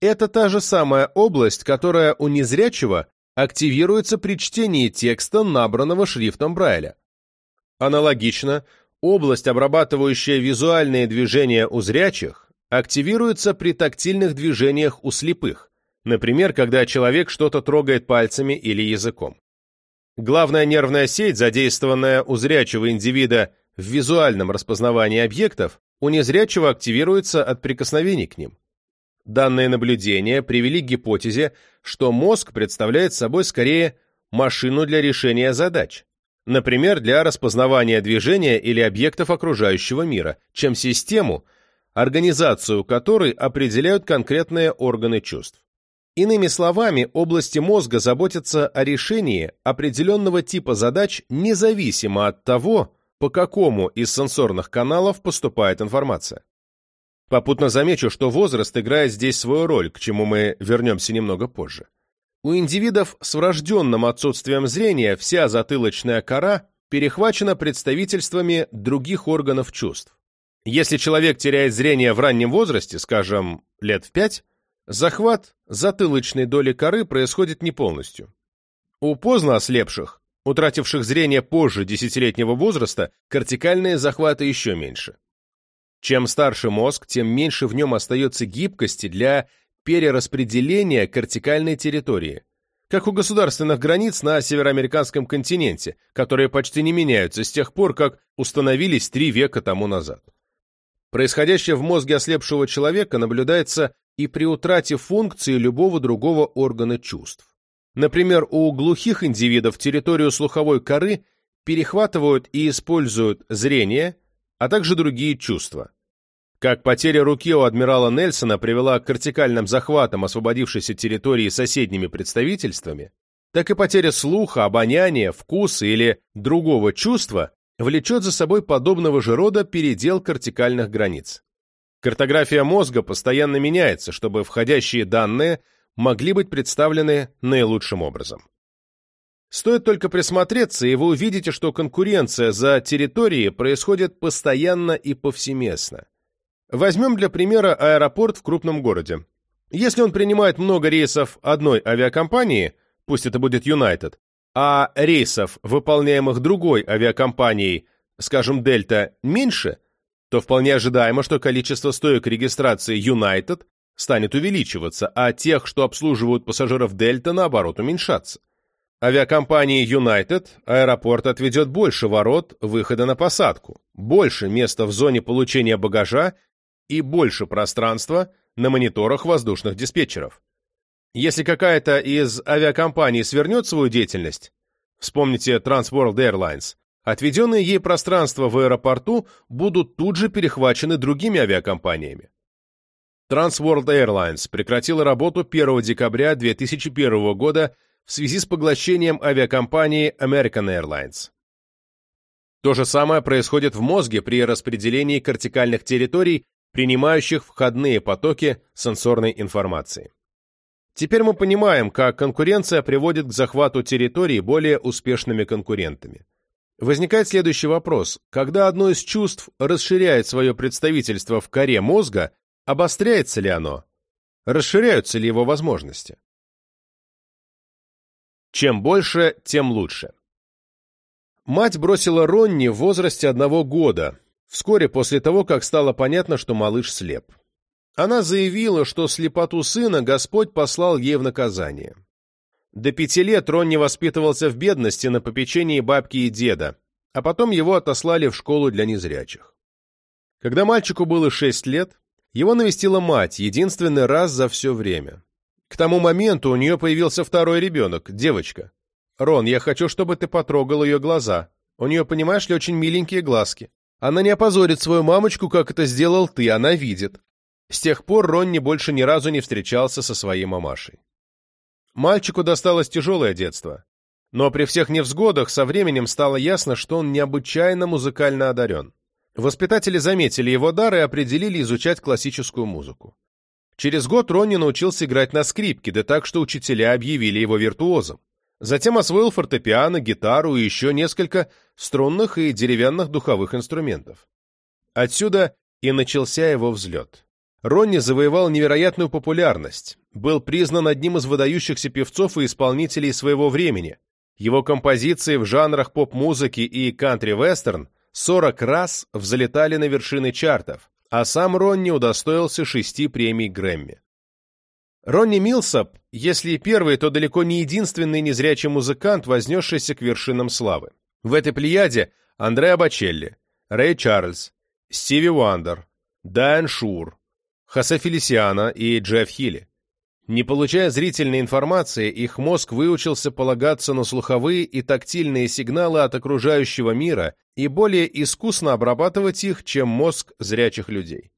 это та же самая область, которая у незрячего активируется при чтении текста, набранного шрифтом Брайля. Аналогично, область, обрабатывающая визуальные движения у зрячих, активируется при тактильных движениях у слепых, Например, когда человек что-то трогает пальцами или языком. Главная нервная сеть, задействованная у зрячего индивида в визуальном распознавании объектов, у незрячего активируется от прикосновений к ним. Данные наблюдения привели к гипотезе, что мозг представляет собой скорее машину для решения задач, например, для распознавания движения или объектов окружающего мира, чем систему, организацию которой определяют конкретные органы чувств. Иными словами, области мозга заботятся о решении определенного типа задач независимо от того, по какому из сенсорных каналов поступает информация. Попутно замечу, что возраст играет здесь свою роль, к чему мы вернемся немного позже. У индивидов с врожденным отсутствием зрения вся затылочная кора перехвачена представительствами других органов чувств. Если человек теряет зрение в раннем возрасте, скажем, лет в пять, Захват затылочной доли коры происходит не полностью. У поздно ослепших, утративших зрение позже десятилетнего возраста, кортикальные захваты еще меньше. Чем старше мозг, тем меньше в нем остается гибкости для перераспределения кортикальной территории, как у государственных границ на североамериканском континенте, которые почти не меняются с тех пор, как установились три века тому назад. Происходящее в мозге ослепшего человека наблюдается и при утрате функции любого другого органа чувств. Например, у глухих индивидов территорию слуховой коры перехватывают и используют зрение, а также другие чувства. Как потеря руки у адмирала Нельсона привела к кортикальным захватам освободившейся территории соседними представительствами, так и потеря слуха, обоняния, вкуса или другого чувства влечет за собой подобного же рода передел кортикальных границ. Картография мозга постоянно меняется, чтобы входящие данные могли быть представлены наилучшим образом. Стоит только присмотреться, и вы увидите, что конкуренция за территории происходит постоянно и повсеместно. Возьмем для примера аэропорт в крупном городе. Если он принимает много рейсов одной авиакомпании, пусть это будет United, а рейсов, выполняемых другой авиакомпанией, скажем, Дельта, меньше, то вполне ожидаемо, что количество стоек регистрации United станет увеличиваться, а тех, что обслуживают пассажиров Дельта, наоборот, уменьшаться. Авиакомпании United аэропорт отведет больше ворот выхода на посадку, больше места в зоне получения багажа и больше пространства на мониторах воздушных диспетчеров. Если какая-то из авиакомпаний свернет свою деятельность, вспомните Transworld Airlines, отведенные ей пространства в аэропорту будут тут же перехвачены другими авиакомпаниями. Transworld Airlines прекратила работу 1 декабря 2001 года в связи с поглощением авиакомпании American Airlines. То же самое происходит в мозге при распределении кортикальных территорий, принимающих входные потоки сенсорной информации. Теперь мы понимаем, как конкуренция приводит к захвату территорий более успешными конкурентами. Возникает следующий вопрос. Когда одно из чувств расширяет свое представительство в коре мозга, обостряется ли оно? Расширяются ли его возможности? Чем больше, тем лучше. Мать бросила Ронни в возрасте одного года, вскоре после того, как стало понятно, что малыш слеп. Она заявила, что слепоту сына Господь послал ей в наказание. До пяти лет Ронни воспитывался в бедности на попечении бабки и деда, а потом его отослали в школу для незрячих. Когда мальчику было шесть лет, его навестила мать единственный раз за все время. К тому моменту у нее появился второй ребенок, девочка. «Рон, я хочу, чтобы ты потрогал ее глаза. У нее, понимаешь ли, очень миленькие глазки. Она не опозорит свою мамочку, как это сделал ты, она видит». С тех пор Ронни больше ни разу не встречался со своей мамашей. Мальчику досталось тяжелое детство. Но при всех невзгодах со временем стало ясно, что он необычайно музыкально одарен. Воспитатели заметили его дар и определили изучать классическую музыку. Через год Ронни научился играть на скрипке, да так, что учителя объявили его виртуозом. Затем освоил фортепиано, гитару и еще несколько струнных и деревянных духовых инструментов. Отсюда и начался его взлет. Ронни завоевал невероятную популярность, был признан одним из выдающихся певцов и исполнителей своего времени. Его композиции в жанрах поп-музыки и кантри-вестерн 40 раз взлетали на вершины чартов, а сам Ронни удостоился шести премий Грэмми. Ронни Милсап, если и первый, то далеко не единственный незрячий музыкант, вознесшийся к вершинам славы. В этой плеяде Андреа Бачелли, Рэй Чарльз, Стиви Уандер, Дайан Шур, Хосе Фелисиано и Джефф Хилли. Не получая зрительной информации, их мозг выучился полагаться на слуховые и тактильные сигналы от окружающего мира и более искусно обрабатывать их, чем мозг зрячих людей.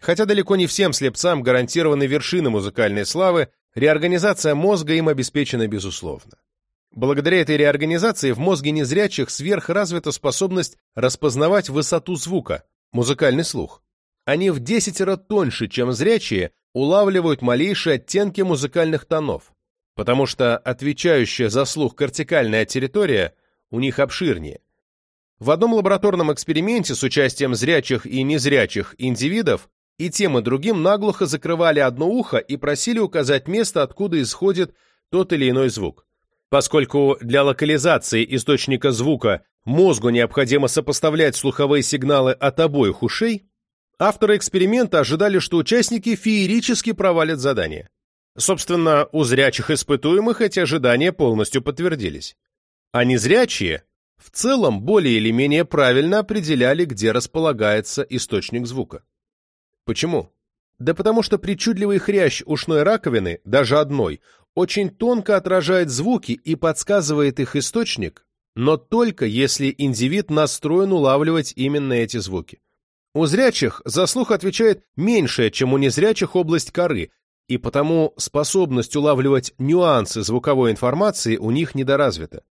Хотя далеко не всем слепцам гарантированы вершины музыкальной славы, реорганизация мозга им обеспечена безусловно. Благодаря этой реорганизации в мозге незрячих сверхразвита способность распознавать высоту звука, музыкальный слух. Они в десятеро тоньше, чем зрячие, улавливают малейшие оттенки музыкальных тонов, потому что отвечающая за слух кортикальная территория у них обширнее. В одном лабораторном эксперименте с участием зрячих и незрячих индивидов и тем и другим наглухо закрывали одно ухо и просили указать место, откуда исходит тот или иной звук. Поскольку для локализации источника звука мозгу необходимо сопоставлять слуховые сигналы от обоих ушей, Авторы эксперимента ожидали, что участники феерически провалят задание. Собственно, у зрячих испытуемых эти ожидания полностью подтвердились. А незрячие в целом более или менее правильно определяли, где располагается источник звука. Почему? Да потому что причудливый хрящ ушной раковины, даже одной, очень тонко отражает звуки и подсказывает их источник, но только если индивид настроен улавливать именно эти звуки. У зрячих за слух отвечает меньшая, чем у незрячих область коры, и потому способность улавливать нюансы звуковой информации у них недоразвита.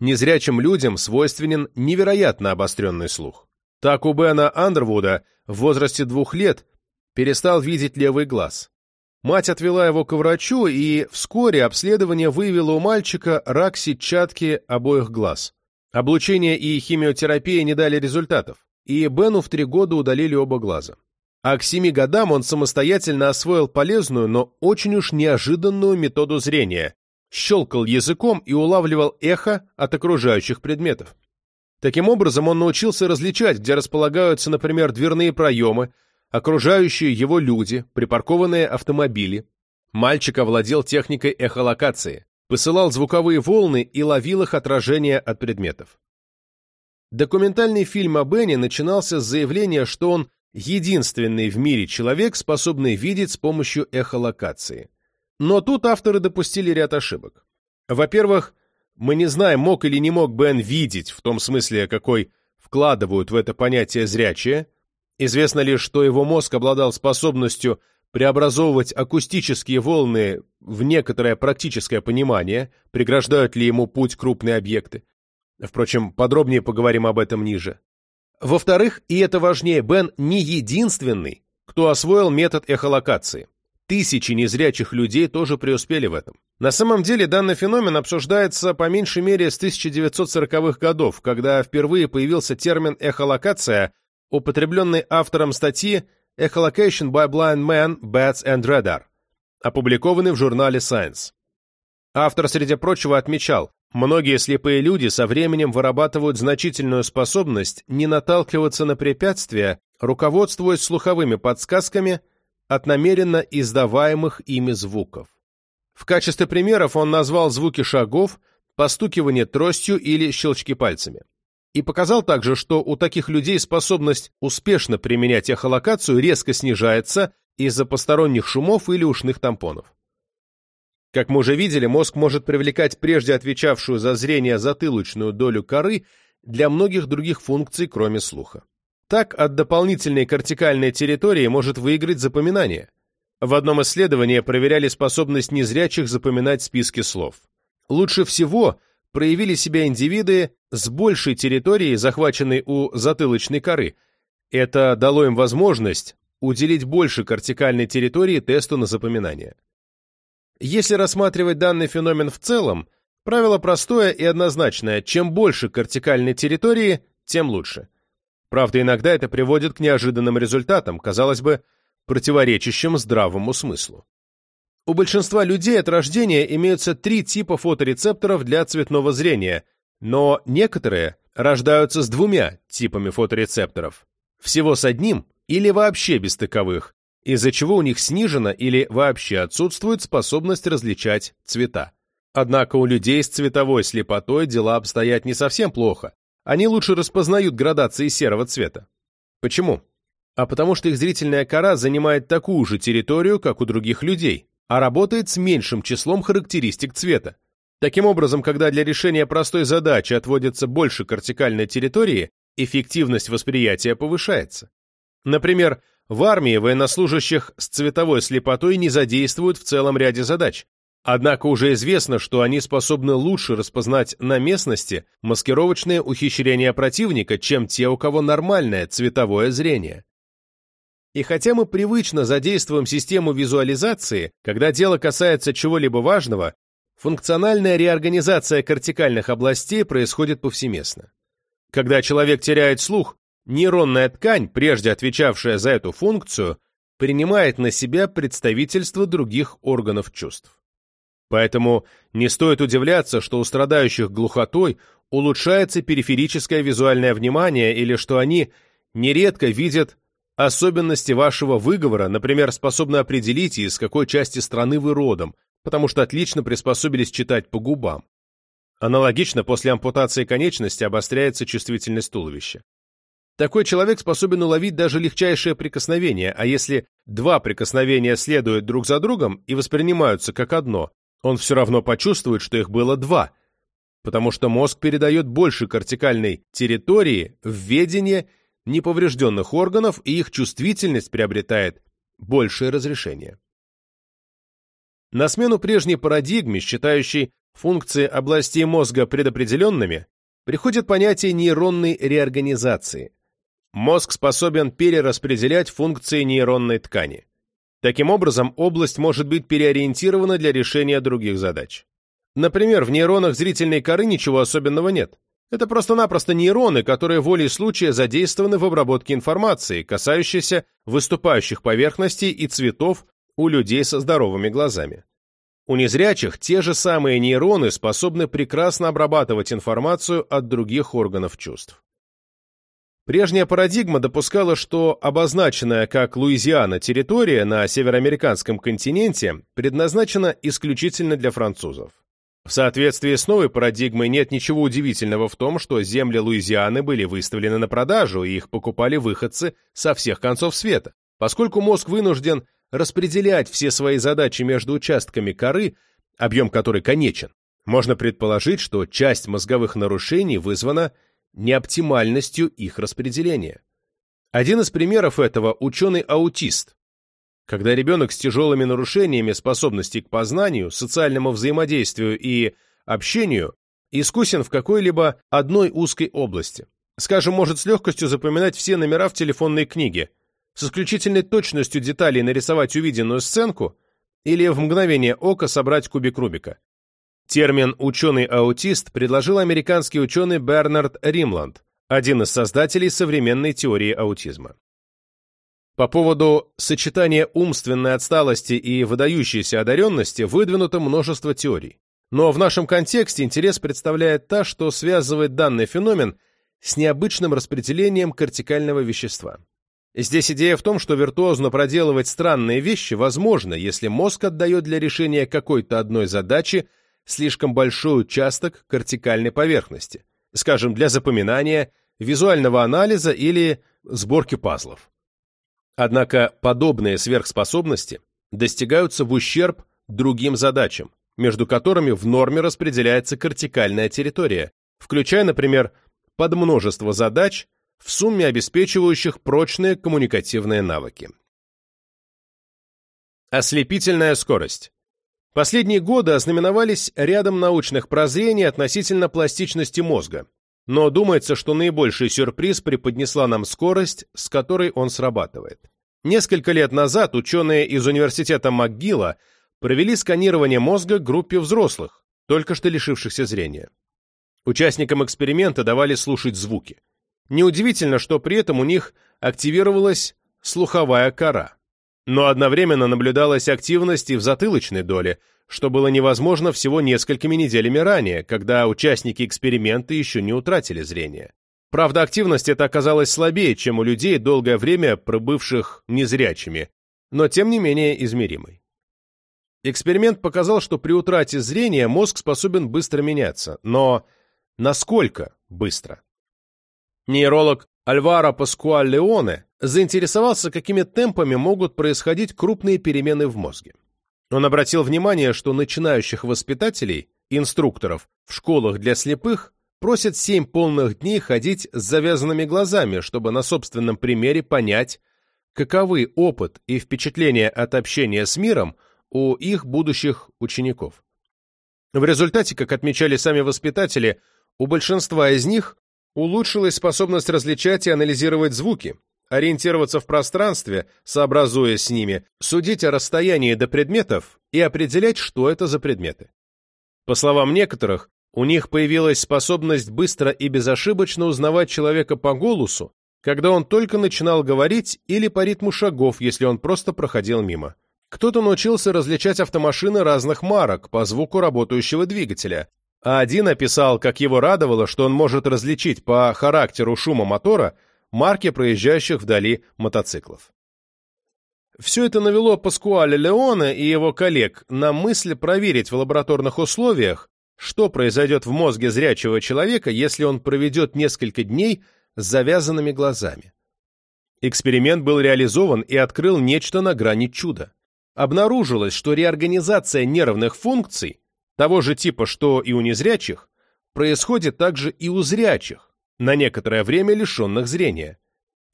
Незрячим людям свойственен невероятно обостренный слух. Так у Бена Андервуда в возрасте двух лет перестал видеть левый глаз. Мать отвела его к врачу, и вскоре обследование выявило у мальчика рак сетчатки обоих глаз. Облучение и химиотерапия не дали результатов, и Бену в три года удалили оба глаза. А к семи годам он самостоятельно освоил полезную, но очень уж неожиданную методу зрения, щелкал языком и улавливал эхо от окружающих предметов. Таким образом, он научился различать, где располагаются, например, дверные проемы, окружающие его люди, припаркованные автомобили. Мальчик овладел техникой эхолокации, посылал звуковые волны и ловил их отражение от предметов. Документальный фильм о Бене начинался с заявления, что он единственный в мире человек, способный видеть с помощью эхолокации. Но тут авторы допустили ряд ошибок. Во-первых, мы не знаем, мог или не мог Бен видеть, в том смысле, какой вкладывают в это понятие зрячее, Известно лишь, что его мозг обладал способностью преобразовывать акустические волны в некоторое практическое понимание, преграждают ли ему путь крупные объекты. Впрочем, подробнее поговорим об этом ниже. Во-вторых, и это важнее, Бен не единственный, кто освоил метод эхолокации. Тысячи незрячих людей тоже преуспели в этом. На самом деле данный феномен обсуждается по меньшей мере с 1940-х годов, когда впервые появился термин эхолокация употребленный автором статьи Echolocation by Blind Men, Bats and Radar, опубликованный в журнале Science. Автор, среди прочего, отмечал, многие слепые люди со временем вырабатывают значительную способность не наталкиваться на препятствия, руководствуясь слуховыми подсказками от намеренно издаваемых ими звуков. В качестве примеров он назвал звуки шагов, постукивание тростью или щелчки пальцами и показал также, что у таких людей способность успешно применять эхолокацию резко снижается из-за посторонних шумов или ушных тампонов. Как мы уже видели, мозг может привлекать прежде отвечавшую за зрение затылочную долю коры для многих других функций, кроме слуха. Так, от дополнительной кортикальной территории может выиграть запоминание. В одном исследовании проверяли способность незрячих запоминать списки слов. Лучше всего – проявили себя индивиды с большей территорией, захваченной у затылочной коры. Это дало им возможность уделить больше кортикальной территории тесту на запоминание. Если рассматривать данный феномен в целом, правило простое и однозначное – чем больше кортикальной территории, тем лучше. Правда, иногда это приводит к неожиданным результатам, казалось бы, противоречащим здравому смыслу. У большинства людей от рождения имеются три типа фоторецепторов для цветного зрения, но некоторые рождаются с двумя типами фоторецепторов. Всего с одним или вообще без таковых, из-за чего у них снижена или вообще отсутствует способность различать цвета. Однако у людей с цветовой слепотой дела обстоят не совсем плохо. Они лучше распознают градации серого цвета. Почему? А потому что их зрительная кора занимает такую же территорию, как у других людей, а работает с меньшим числом характеристик цвета. Таким образом, когда для решения простой задачи отводится больше кортикальной территории, эффективность восприятия повышается. Например, в армии военнослужащих с цветовой слепотой не задействуют в целом ряде задач. Однако уже известно, что они способны лучше распознать на местности маскировочные ухищрения противника, чем те, у кого нормальное цветовое зрение. И хотя мы привычно задействуем систему визуализации, когда дело касается чего-либо важного, функциональная реорганизация кортикальных областей происходит повсеместно. Когда человек теряет слух, нейронная ткань, прежде отвечавшая за эту функцию, принимает на себя представительство других органов чувств. Поэтому не стоит удивляться, что у страдающих глухотой улучшается периферическое визуальное внимание или что они нередко видят Особенности вашего выговора, например, способны определить, из какой части страны вы родом, потому что отлично приспособились читать по губам. Аналогично, после ампутации конечности обостряется чувствительность туловища. Такой человек способен уловить даже легчайшее прикосновение, а если два прикосновения следуют друг за другом и воспринимаются как одно, он все равно почувствует, что их было два, потому что мозг передает больше кортикальной территории в ведение неповрежденных органов, и их чувствительность приобретает большее разрешение. На смену прежней парадигме, считающей функции областей мозга предопределенными, приходит понятие нейронной реорганизации. Мозг способен перераспределять функции нейронной ткани. Таким образом, область может быть переориентирована для решения других задач. Например, в нейронах зрительной коры ничего особенного нет. Это просто-напросто нейроны, которые волей случая задействованы в обработке информации, касающейся выступающих поверхностей и цветов у людей со здоровыми глазами. У незрячих те же самые нейроны способны прекрасно обрабатывать информацию от других органов чувств. Прежняя парадигма допускала, что обозначенная как Луизиана территория на североамериканском континенте предназначена исключительно для французов. В соответствии с новой парадигмой нет ничего удивительного в том, что земли Луизианы были выставлены на продажу, и их покупали выходцы со всех концов света. Поскольку мозг вынужден распределять все свои задачи между участками коры, объем которой конечен, можно предположить, что часть мозговых нарушений вызвана неоптимальностью их распределения. Один из примеров этого – ученый-аутист, когда ребенок с тяжелыми нарушениями способностей к познанию, социальному взаимодействию и общению искусен в какой-либо одной узкой области. Скажем, может с легкостью запоминать все номера в телефонной книге, с исключительной точностью деталей нарисовать увиденную сценку или в мгновение ока собрать кубик Рубика. Термин «ученый-аутист» предложил американский ученый Бернард Римланд, один из создателей современной теории аутизма. По поводу сочетания умственной отсталости и выдающейся одаренности выдвинуто множество теорий. Но в нашем контексте интерес представляет та, что связывает данный феномен с необычным распределением кортикального вещества. Здесь идея в том, что виртуозно проделывать странные вещи возможно, если мозг отдает для решения какой-то одной задачи слишком большой участок кортикальной поверхности, скажем, для запоминания, визуального анализа или сборки пазлов. Однако подобные сверхспособности достигаются в ущерб другим задачам, между которыми в норме распределяется кортикальная территория, включая, например, подмножество задач, в сумме обеспечивающих прочные коммуникативные навыки. Ослепительная скорость. Последние годы ознаменовались рядом научных прозрений относительно пластичности мозга, но думается, что наибольший сюрприз преподнесла нам скорость, с которой он срабатывает. Несколько лет назад ученые из университета МcГилла провели сканирование мозга группе взрослых, только что лишившихся зрения. Участникам эксперимента давали слушать звуки. Неудивительно, что при этом у них активировалась слуховая кора. Но одновременно наблюдалась активность и в затылочной доле, что было невозможно всего несколькими неделями ранее, когда участники эксперимента еще не утратили зрение. Правда, активность эта оказалась слабее, чем у людей, долгое время пробывших незрячими, но тем не менее измеримой. Эксперимент показал, что при утрате зрения мозг способен быстро меняться, но насколько быстро? Нейролог Альваро Паскуаль Леоне заинтересовался, какими темпами могут происходить крупные перемены в мозге. Он обратил внимание, что начинающих воспитателей, инструкторов, в школах для слепых просят семь полных дней ходить с завязанными глазами, чтобы на собственном примере понять, каковы опыт и впечатления от общения с миром у их будущих учеников. В результате, как отмечали сами воспитатели, у большинства из них улучшилась способность различать и анализировать звуки, ориентироваться в пространстве, сообразуясь с ними, судить о расстоянии до предметов и определять, что это за предметы. По словам некоторых, у них появилась способность быстро и безошибочно узнавать человека по голосу, когда он только начинал говорить или по ритму шагов, если он просто проходил мимо. Кто-то научился различать автомашины разных марок по звуку работающего двигателя, а один описал, как его радовало, что он может различить по характеру шума мотора – марки проезжающих вдали мотоциклов. Все это навело Паскуале Леоне и его коллег на мысль проверить в лабораторных условиях, что произойдет в мозге зрячего человека, если он проведет несколько дней с завязанными глазами. Эксперимент был реализован и открыл нечто на грани чуда. Обнаружилось, что реорганизация нервных функций, того же типа, что и у незрячих, происходит также и у зрячих, на некоторое время лишенных зрения.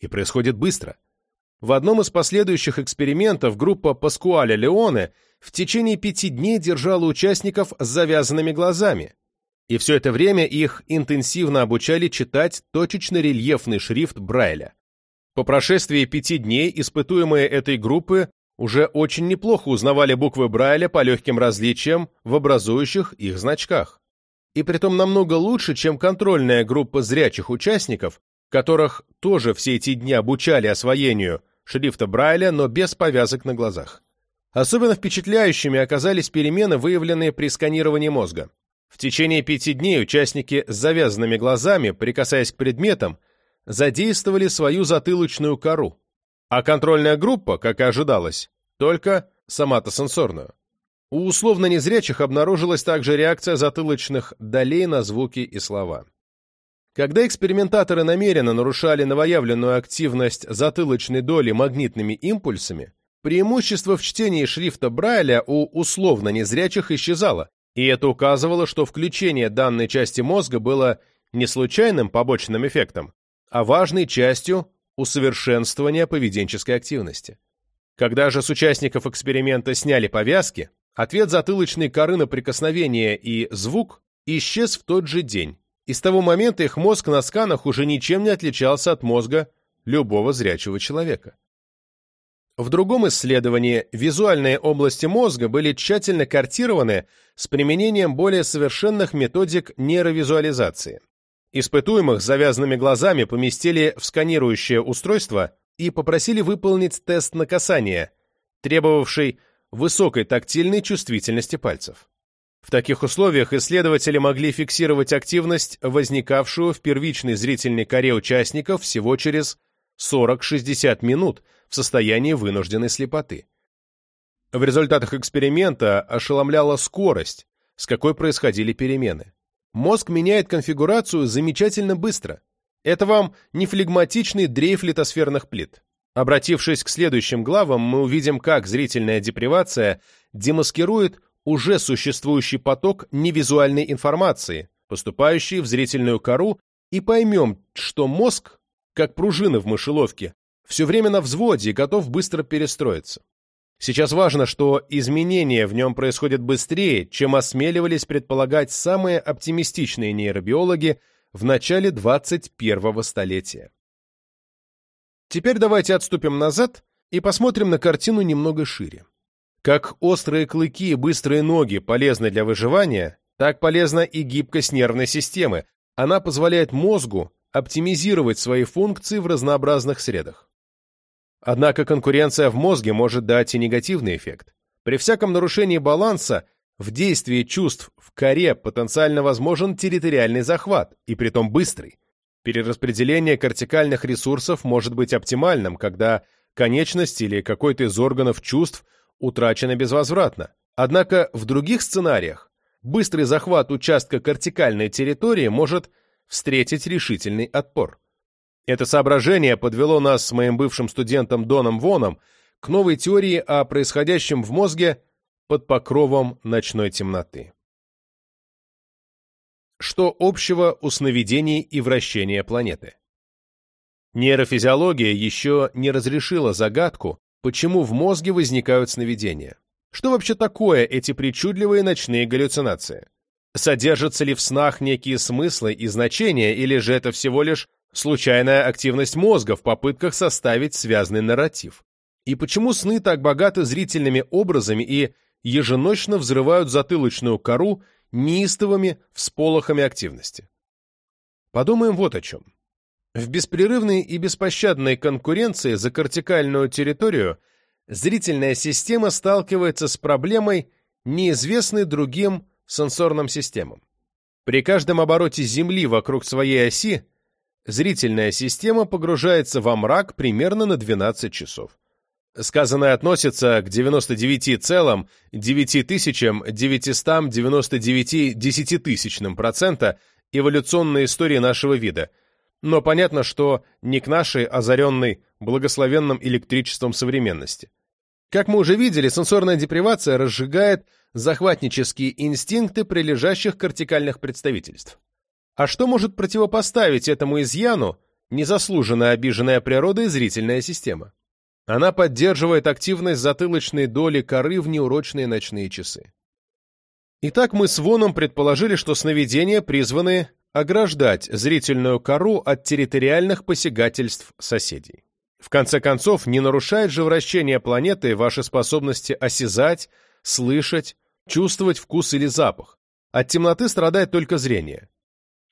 И происходит быстро. В одном из последующих экспериментов группа Паскуаля Леоне в течение пяти дней держала участников с завязанными глазами, и все это время их интенсивно обучали читать точечно-рельефный шрифт Брайля. По прошествии пяти дней испытуемые этой группы уже очень неплохо узнавали буквы Брайля по легким различиям в образующих их значках. И притом намного лучше, чем контрольная группа зрячих участников, которых тоже все эти дни обучали освоению шрифта Брайля, но без повязок на глазах. Особенно впечатляющими оказались перемены, выявленные при сканировании мозга. В течение пяти дней участники с завязанными глазами, прикасаясь к предметам, задействовали свою затылочную кору, а контрольная группа, как и ожидалось, только соматосенсорную. У условно незрячих обнаружилась также реакция затылочных долей на звуки и слова. Когда экспериментаторы намеренно нарушали новоявленную активность затылочной доли магнитными импульсами, преимущество в чтении шрифта Брайля у условно незрячих исчезало, и это указывало, что включение данной части мозга было не случайным побочным эффектом, а важной частью усовершенствования поведенческой активности. Когда же с участников эксперимента сняли повязки, ответ затылочной коры на прикосновение и звук исчез в тот же день, и с того момента их мозг на сканах уже ничем не отличался от мозга любого зрячего человека. В другом исследовании визуальные области мозга были тщательно картированы с применением более совершенных методик нейровизуализации. Испытуемых с завязанными глазами поместили в сканирующее устройство и попросили выполнить тест на касание, требовавший высокой тактильной чувствительности пальцев. В таких условиях исследователи могли фиксировать активность, возникавшую в первичной зрительной коре участников всего через 40-60 минут в состоянии вынужденной слепоты. В результатах эксперимента ошеломляла скорость, с какой происходили перемены. Мозг меняет конфигурацию замечательно быстро. Это вам не флегматичный дрейф литосферных плит. Обратившись к следующим главам, мы увидим, как зрительная депривация демаскирует уже существующий поток невизуальной информации, поступающий в зрительную кору, и поймем, что мозг, как пружина в мышеловке, все время на взводе и готов быстро перестроиться. Сейчас важно, что изменения в нем происходят быстрее, чем осмеливались предполагать самые оптимистичные нейробиологи в начале 21-го столетия. Теперь давайте отступим назад и посмотрим на картину немного шире. Как острые клыки и быстрые ноги полезны для выживания, так полезна и гибкость нервной системы. Она позволяет мозгу оптимизировать свои функции в разнообразных средах. Однако конкуренция в мозге может дать и негативный эффект. При всяком нарушении баланса в действии чувств в коре потенциально возможен территориальный захват, и притом быстрый. Перераспределение кортикальных ресурсов может быть оптимальным, когда конечность или какой-то из органов чувств утрачена безвозвратно. Однако в других сценариях быстрый захват участка кортикальной территории может встретить решительный отпор. Это соображение подвело нас с моим бывшим студентом Доном Воном к новой теории о происходящем в мозге под покровом ночной темноты. Что общего у сновидений и вращения планеты? Нейрофизиология еще не разрешила загадку, почему в мозге возникают сновидения. Что вообще такое эти причудливые ночные галлюцинации? Содержатся ли в снах некие смыслы и значения, или же это всего лишь случайная активность мозга в попытках составить связанный нарратив. И почему сны так богаты зрительными образами и еженочно взрывают затылочную кору неистовыми всполохами активности? Подумаем вот о чем. В беспрерывной и беспощадной конкуренции за кортикальную территорию зрительная система сталкивается с проблемой, неизвестной другим сенсорным системам. При каждом обороте Земли вокруг своей оси зрительная система погружается во мрак примерно на 12 часов. Сказанное относится к 99,9999 десятитысячным процента эволюционной истории нашего вида, но понятно, что не к нашей озаренной благословенным электричеством современности. Как мы уже видели, сенсорная депривация разжигает захватнические инстинкты прилежащих кортикальных представительств. А что может противопоставить этому изъяну незаслуженно обиженная природой зрительная система. Она поддерживает активность затылочной доли коры в неурочные ночные часы. Итак, мы с Воном предположили, что сновидения призваны ограждать зрительную кору от территориальных посягательств соседей. В конце концов, не нарушает же вращение планеты ваши способности осязать, слышать, чувствовать вкус или запах. От темноты страдает только зрение.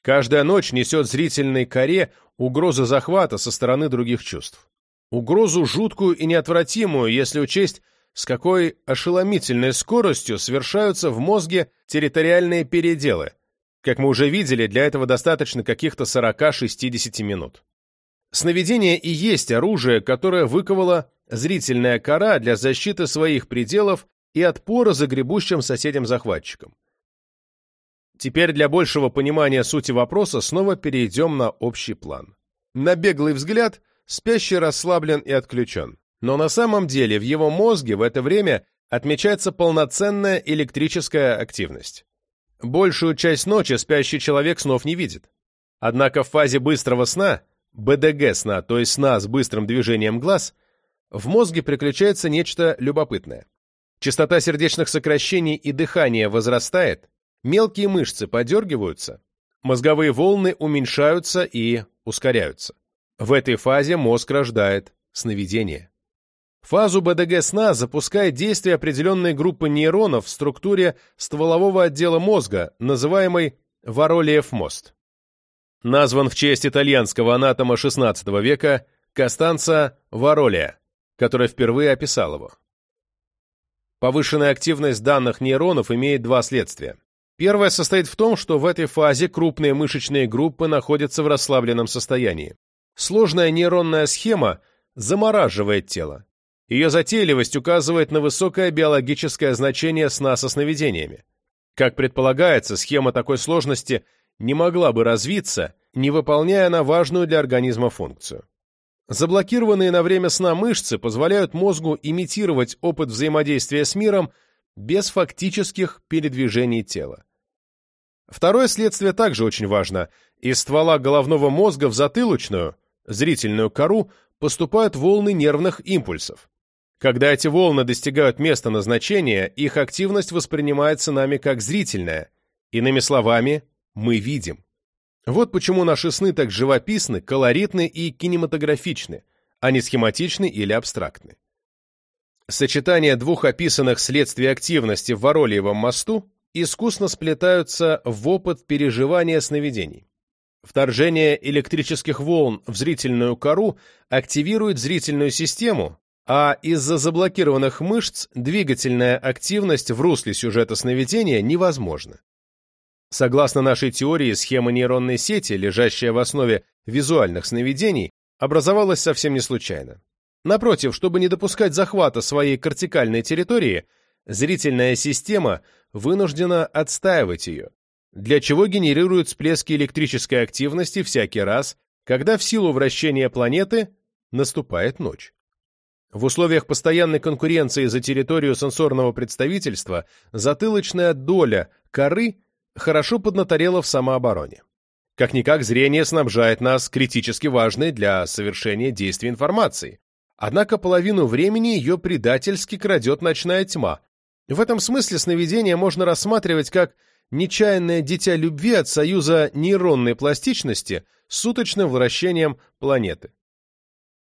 Каждая ночь несет зрительной коре угрозу захвата со стороны других чувств. Угрозу жуткую и неотвратимую, если учесть, с какой ошеломительной скоростью совершаются в мозге территориальные переделы. Как мы уже видели, для этого достаточно каких-то 40-60 минут. Сновидение и есть оружие, которое выковала зрительная кора для защиты своих пределов и отпора загребущим соседям-захватчикам. Теперь для большего понимания сути вопроса снова перейдем на общий план. На беглый взгляд спящий расслаблен и отключен. Но на самом деле в его мозге в это время отмечается полноценная электрическая активность. Большую часть ночи спящий человек снов не видит. Однако в фазе быстрого сна, БДГ сна, то есть сна с быстрым движением глаз, в мозге приключается нечто любопытное. Частота сердечных сокращений и дыхания возрастает, мелкие мышцы подергиваются, мозговые волны уменьшаются и ускоряются. В этой фазе мозг рождает сновидение. Фазу БДГ сна запускает действие определенной группы нейронов в структуре стволового отдела мозга, называемой Воролиев мост. Назван в честь итальянского анатома XVI века Костанца Воролия, который впервые описал его. Повышенная активность данных нейронов имеет два следствия. Первое состоит в том, что в этой фазе крупные мышечные группы находятся в расслабленном состоянии. Сложная нейронная схема замораживает тело. Ее затейливость указывает на высокое биологическое значение сна со сновидениями. Как предполагается, схема такой сложности не могла бы развиться, не выполняя на важную для организма функцию. Заблокированные на время сна мышцы позволяют мозгу имитировать опыт взаимодействия с миром без фактических передвижений тела. Второе следствие также очень важно. Из ствола головного мозга в затылочную, зрительную кору, поступают волны нервных импульсов. Когда эти волны достигают места назначения, их активность воспринимается нами как зрительная. Иными словами, мы видим. Вот почему наши сны так живописны, колоритны и кинематографичны, а не схематичны или абстрактны. Сочетание двух описанных следствий активности в Воролиевом мосту искусно сплетаются в опыт переживания сновидений. Вторжение электрических волн в зрительную кору активирует зрительную систему, а из-за заблокированных мышц двигательная активность в русле сюжета сновидения невозможна. Согласно нашей теории, схема нейронной сети, лежащая в основе визуальных сновидений, образовалась совсем не случайно. Напротив, чтобы не допускать захвата своей кортикальной территории, зрительная система вынуждена отстаивать ее, для чего генерирует всплески электрической активности всякий раз, когда в силу вращения планеты наступает ночь. В условиях постоянной конкуренции за территорию сенсорного представительства затылочная доля коры хорошо поднаторела в самообороне. Как-никак зрение снабжает нас критически важной для совершения действий информацией. Однако половину времени ее предательски крадет ночная тьма. В этом смысле сновидение можно рассматривать как нечаянное дитя любви от союза нейронной пластичности с суточным вращением планеты.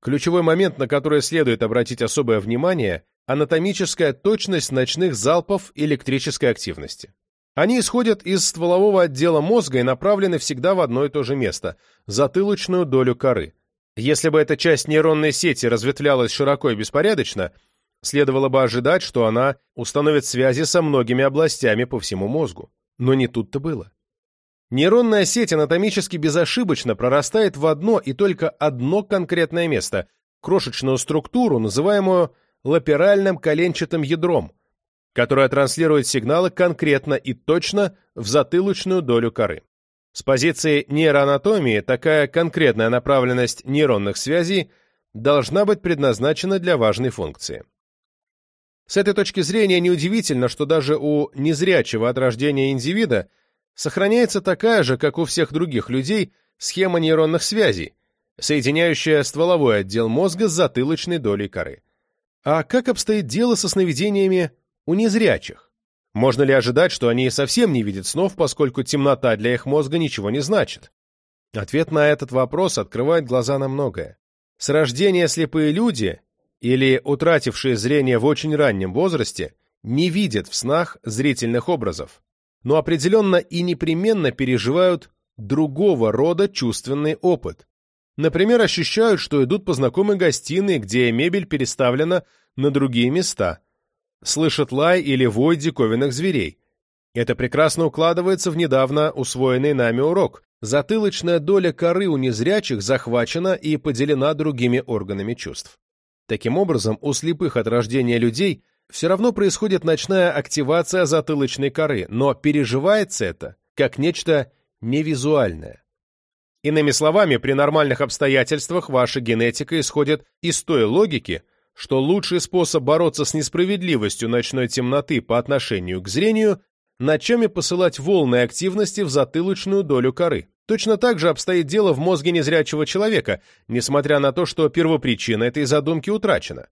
Ключевой момент, на который следует обратить особое внимание – анатомическая точность ночных залпов электрической активности. Они исходят из стволового отдела мозга и направлены всегда в одно и то же место – затылочную долю коры. Если бы эта часть нейронной сети разветвлялась широко и беспорядочно, следовало бы ожидать, что она установит связи со многими областями по всему мозгу. Но не тут-то было. Нейронная сеть анатомически безошибочно прорастает в одно и только одно конкретное место – крошечную структуру, называемую латеральным коленчатым ядром, которая транслирует сигналы конкретно и точно в затылочную долю коры. С позиции нейроанатомии такая конкретная направленность нейронных связей должна быть предназначена для важной функции. С этой точки зрения неудивительно, что даже у незрячего от рождения индивида – сохраняется такая же, как у всех других людей, схема нейронных связей, соединяющая стволовой отдел мозга с затылочной долей коры. А как обстоит дело со сновидениями у незрячих? Можно ли ожидать, что они совсем не видят снов, поскольку темнота для их мозга ничего не значит? Ответ на этот вопрос открывает глаза на многое. С рождения слепые люди или утратившие зрение в очень раннем возрасте не видят в снах зрительных образов, но определенно и непременно переживают другого рода чувственный опыт. Например, ощущают, что идут по знакомой гостиной, где мебель переставлена на другие места, слышат лай или вой диковинных зверей. Это прекрасно укладывается в недавно усвоенный нами урок. Затылочная доля коры у незрячих захвачена и поделена другими органами чувств. Таким образом, у слепых от рождения людей все равно происходит ночная активация затылочной коры, но переживается это как нечто невизуальное. Иными словами, при нормальных обстоятельствах ваша генетика исходит из той логики, что лучший способ бороться с несправедливостью ночной темноты по отношению к зрению – ночами посылать волны активности в затылочную долю коры. Точно так же обстоит дело в мозге незрячего человека, несмотря на то, что первопричина этой задумки утрачена.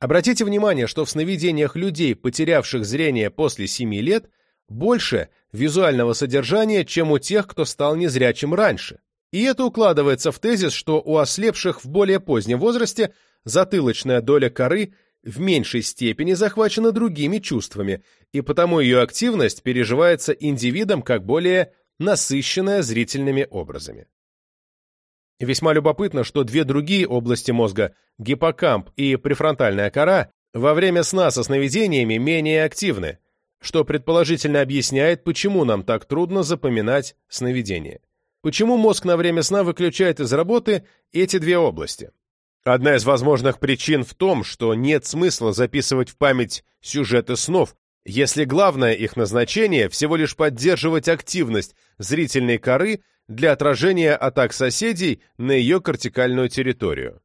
Обратите внимание, что в сновидениях людей, потерявших зрение после 7 лет, больше визуального содержания, чем у тех, кто стал незрячим раньше. И это укладывается в тезис, что у ослепших в более позднем возрасте затылочная доля коры в меньшей степени захвачена другими чувствами, и потому ее активность переживается индивидом как более насыщенная зрительными образами. Весьма любопытно, что две другие области мозга, гиппокамп и префронтальная кора, во время сна со сновидениями менее активны, что предположительно объясняет, почему нам так трудно запоминать сновидения. Почему мозг на время сна выключает из работы эти две области? Одна из возможных причин в том, что нет смысла записывать в память сюжеты снов, если главное их назначение всего лишь поддерживать активность зрительной коры для отражения атак соседей на ее кортикальную территорию.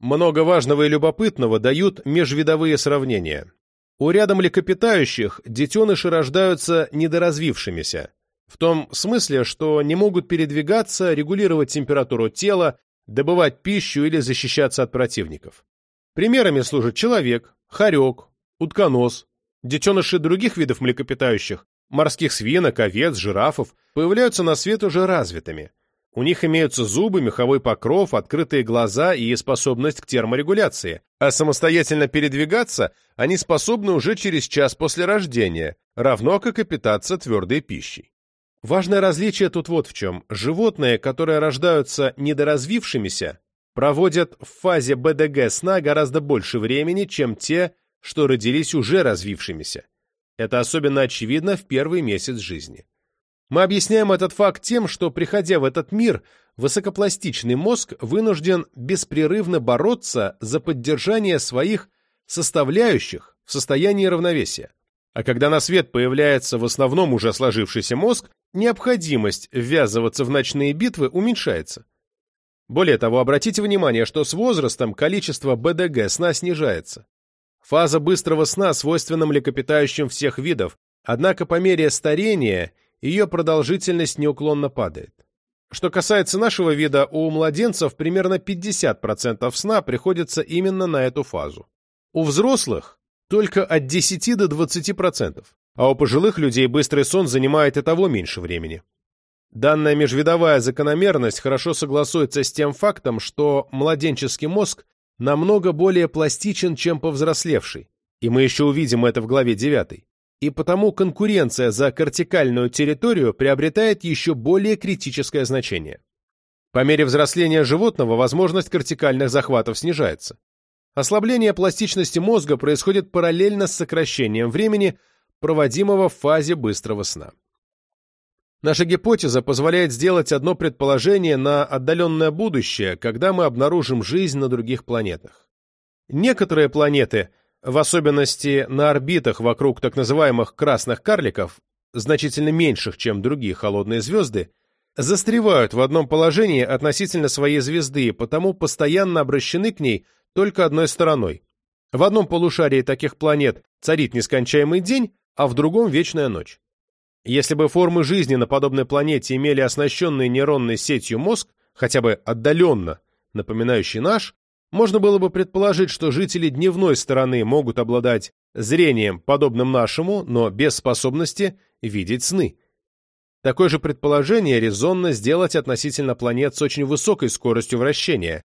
Много важного и любопытного дают межвидовые сравнения. У ряда млекопитающих детеныши рождаются недоразвившимися, в том смысле, что не могут передвигаться, регулировать температуру тела, добывать пищу или защищаться от противников. Примерами служат человек, хорек, утконос. Детеныши других видов млекопитающих, морских свинок, овец, жирафов, появляются на свет уже развитыми. У них имеются зубы, меховой покров, открытые глаза и способность к терморегуляции, а самостоятельно передвигаться они способны уже через час после рождения, равно как и питаться твердой пищей. Важное различие тут вот в чем. Животные, которые рождаются недоразвившимися, проводят в фазе БДГ сна гораздо больше времени, чем те, что родились уже развившимися. Это особенно очевидно в первый месяц жизни. Мы объясняем этот факт тем, что, приходя в этот мир, высокопластичный мозг вынужден беспрерывно бороться за поддержание своих составляющих в состоянии равновесия. А когда на свет появляется в основном уже сложившийся мозг, необходимость ввязываться в ночные битвы уменьшается. Более того, обратите внимание, что с возрастом количество БДГ сна снижается. Фаза быстрого сна свойственна млекопитающим всех видов, однако по мере старения ее продолжительность неуклонно падает. Что касается нашего вида, у младенцев примерно 50% сна приходится именно на эту фазу. У взрослых только от 10 до 20%, а у пожилых людей быстрый сон занимает и того меньше времени. Данная межвидовая закономерность хорошо согласуется с тем фактом, что младенческий мозг намного более пластичен, чем повзрослевший, и мы еще увидим это в главе 9. И потому конкуренция за кортикальную территорию приобретает еще более критическое значение. По мере взросления животного возможность кортикальных захватов снижается. Ослабление пластичности мозга происходит параллельно с сокращением времени, проводимого в фазе быстрого сна. Наша гипотеза позволяет сделать одно предположение на отдаленное будущее, когда мы обнаружим жизнь на других планетах. Некоторые планеты, в особенности на орбитах вокруг так называемых красных карликов, значительно меньших, чем другие холодные звезды, застревают в одном положении относительно своей звезды потому постоянно обращены к ней только одной стороной. В одном полушарии таких планет царит нескончаемый день, а в другом вечная ночь. Если бы формы жизни на подобной планете имели оснащенный нейронной сетью мозг, хотя бы отдаленно напоминающий наш, можно было бы предположить, что жители дневной стороны могут обладать зрением, подобным нашему, но без способности видеть сны. Такое же предположение резонно сделать относительно планет с очень высокой скоростью вращения.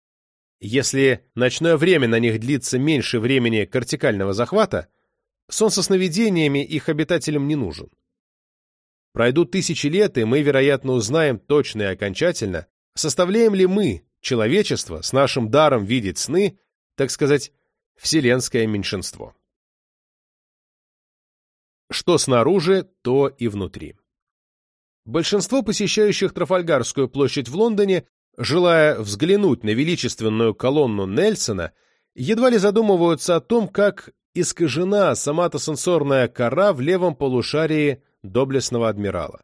Если ночное время на них длится меньше времени кортикального захвата, сон со сновидениями их обитателям не нужен. Пройдут тысячи лет, и мы, вероятно, узнаем точно и окончательно, составляем ли мы, человечество, с нашим даром видеть сны, так сказать, вселенское меньшинство. Что снаружи, то и внутри. Большинство посещающих Трафальгарскую площадь в Лондоне, желая взглянуть на величественную колонну Нельсона, едва ли задумываются о том, как искажена соматосенсорная кора в левом полушарии доблестного адмирала.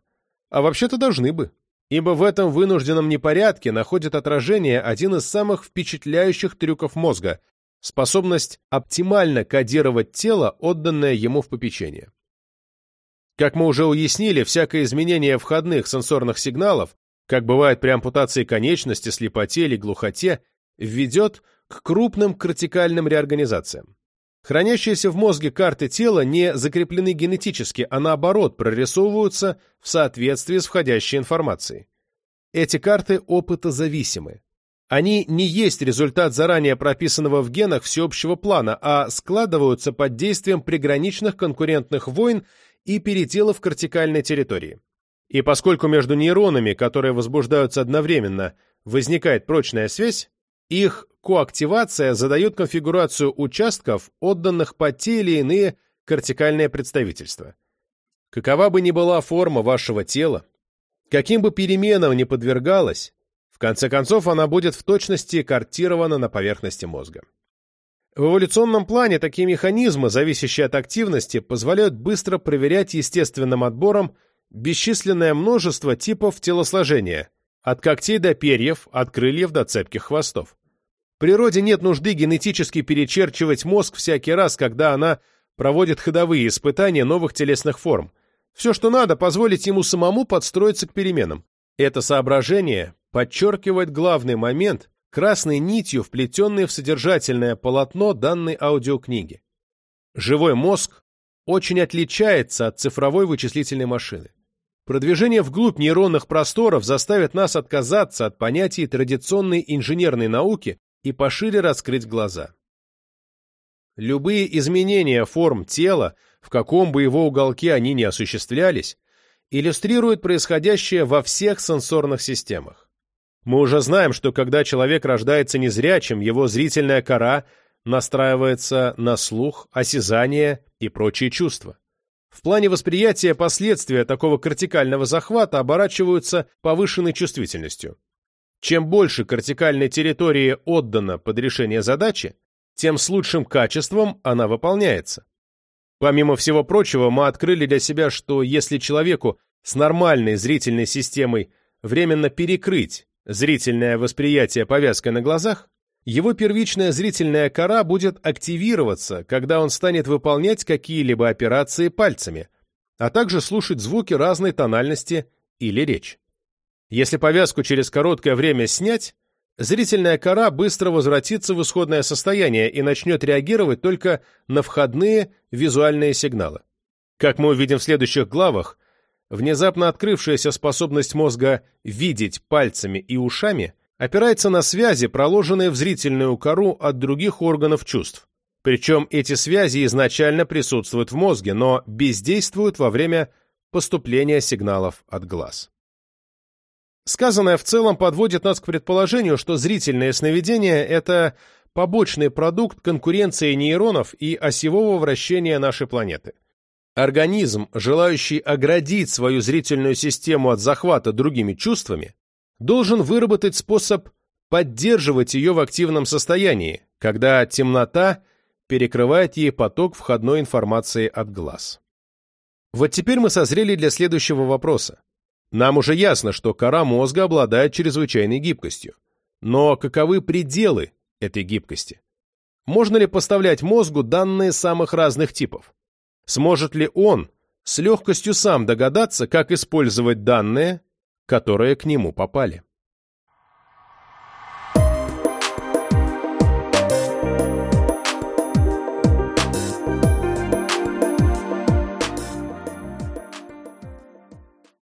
А вообще-то должны бы, ибо в этом вынужденном непорядке находит отражение один из самых впечатляющих трюков мозга – способность оптимально кодировать тело, отданное ему в попечение. Как мы уже уяснили, всякое изменение входных сенсорных сигналов, как бывает при ампутации конечности, слепоте или глухоте, ведет к крупным кортикальным реорганизациям. Хранящиеся в мозге карты тела не закреплены генетически, а наоборот прорисовываются в соответствии с входящей информацией. Эти карты опытозависимы. Они не есть результат заранее прописанного в генах всеобщего плана, а складываются под действием приграничных конкурентных войн и переделов кортикальной территории. И поскольку между нейронами, которые возбуждаются одновременно, возникает прочная связь, их коактивация задает конфигурацию участков, отданных под те или иные кортикальные представительства. Какова бы ни была форма вашего тела, каким бы переменам ни подвергалась, в конце концов она будет в точности картирована на поверхности мозга. В эволюционном плане такие механизмы, зависящие от активности, позволяют быстро проверять естественным отбором бесчисленное множество типов телосложения, от когтей до перьев, от крыльев до цепких хвостов. Природе нет нужды генетически перечерчивать мозг всякий раз, когда она проводит ходовые испытания новых телесных форм. Все, что надо, позволить ему самому подстроиться к переменам. Это соображение подчеркивает главный момент, красной нитью вплетенной в содержательное полотно данной аудиокниги. Живой мозг очень отличается от цифровой вычислительной машины. Продвижение вглубь нейронных просторов заставит нас отказаться от понятий традиционной инженерной науки и пошире раскрыть глаза. Любые изменения форм тела, в каком бы его уголке они ни осуществлялись, иллюстрируют происходящее во всех сенсорных системах. Мы уже знаем, что когда человек рождается незрячим, его зрительная кора настраивается на слух, осязание и прочие чувства. В плане восприятия последствия такого кортикального захвата оборачиваются повышенной чувствительностью. Чем больше кортикальной территории отдано под решение задачи, тем с лучшим качеством она выполняется. Помимо всего прочего, мы открыли для себя, что если человеку с нормальной зрительной системой временно перекрыть зрительное восприятие повязкой на глазах, его первичная зрительная кора будет активироваться, когда он станет выполнять какие-либо операции пальцами, а также слушать звуки разной тональности или речь. Если повязку через короткое время снять, зрительная кора быстро возвратится в исходное состояние и начнет реагировать только на входные визуальные сигналы. Как мы увидим в следующих главах, внезапно открывшаяся способность мозга видеть пальцами и ушами опирается на связи, проложенные в зрительную кору от других органов чувств. Причем эти связи изначально присутствуют в мозге, но бездействуют во время поступления сигналов от глаз. Сказанное в целом подводит нас к предположению, что зрительное сновидение – это побочный продукт конкуренции нейронов и осевого вращения нашей планеты. Организм, желающий оградить свою зрительную систему от захвата другими чувствами, должен выработать способ поддерживать ее в активном состоянии, когда темнота перекрывает ей поток входной информации от глаз. Вот теперь мы созрели для следующего вопроса. Нам уже ясно, что кора мозга обладает чрезвычайной гибкостью. Но каковы пределы этой гибкости? Можно ли поставлять мозгу данные самых разных типов? Сможет ли он с легкостью сам догадаться, как использовать данные, которые к нему попали?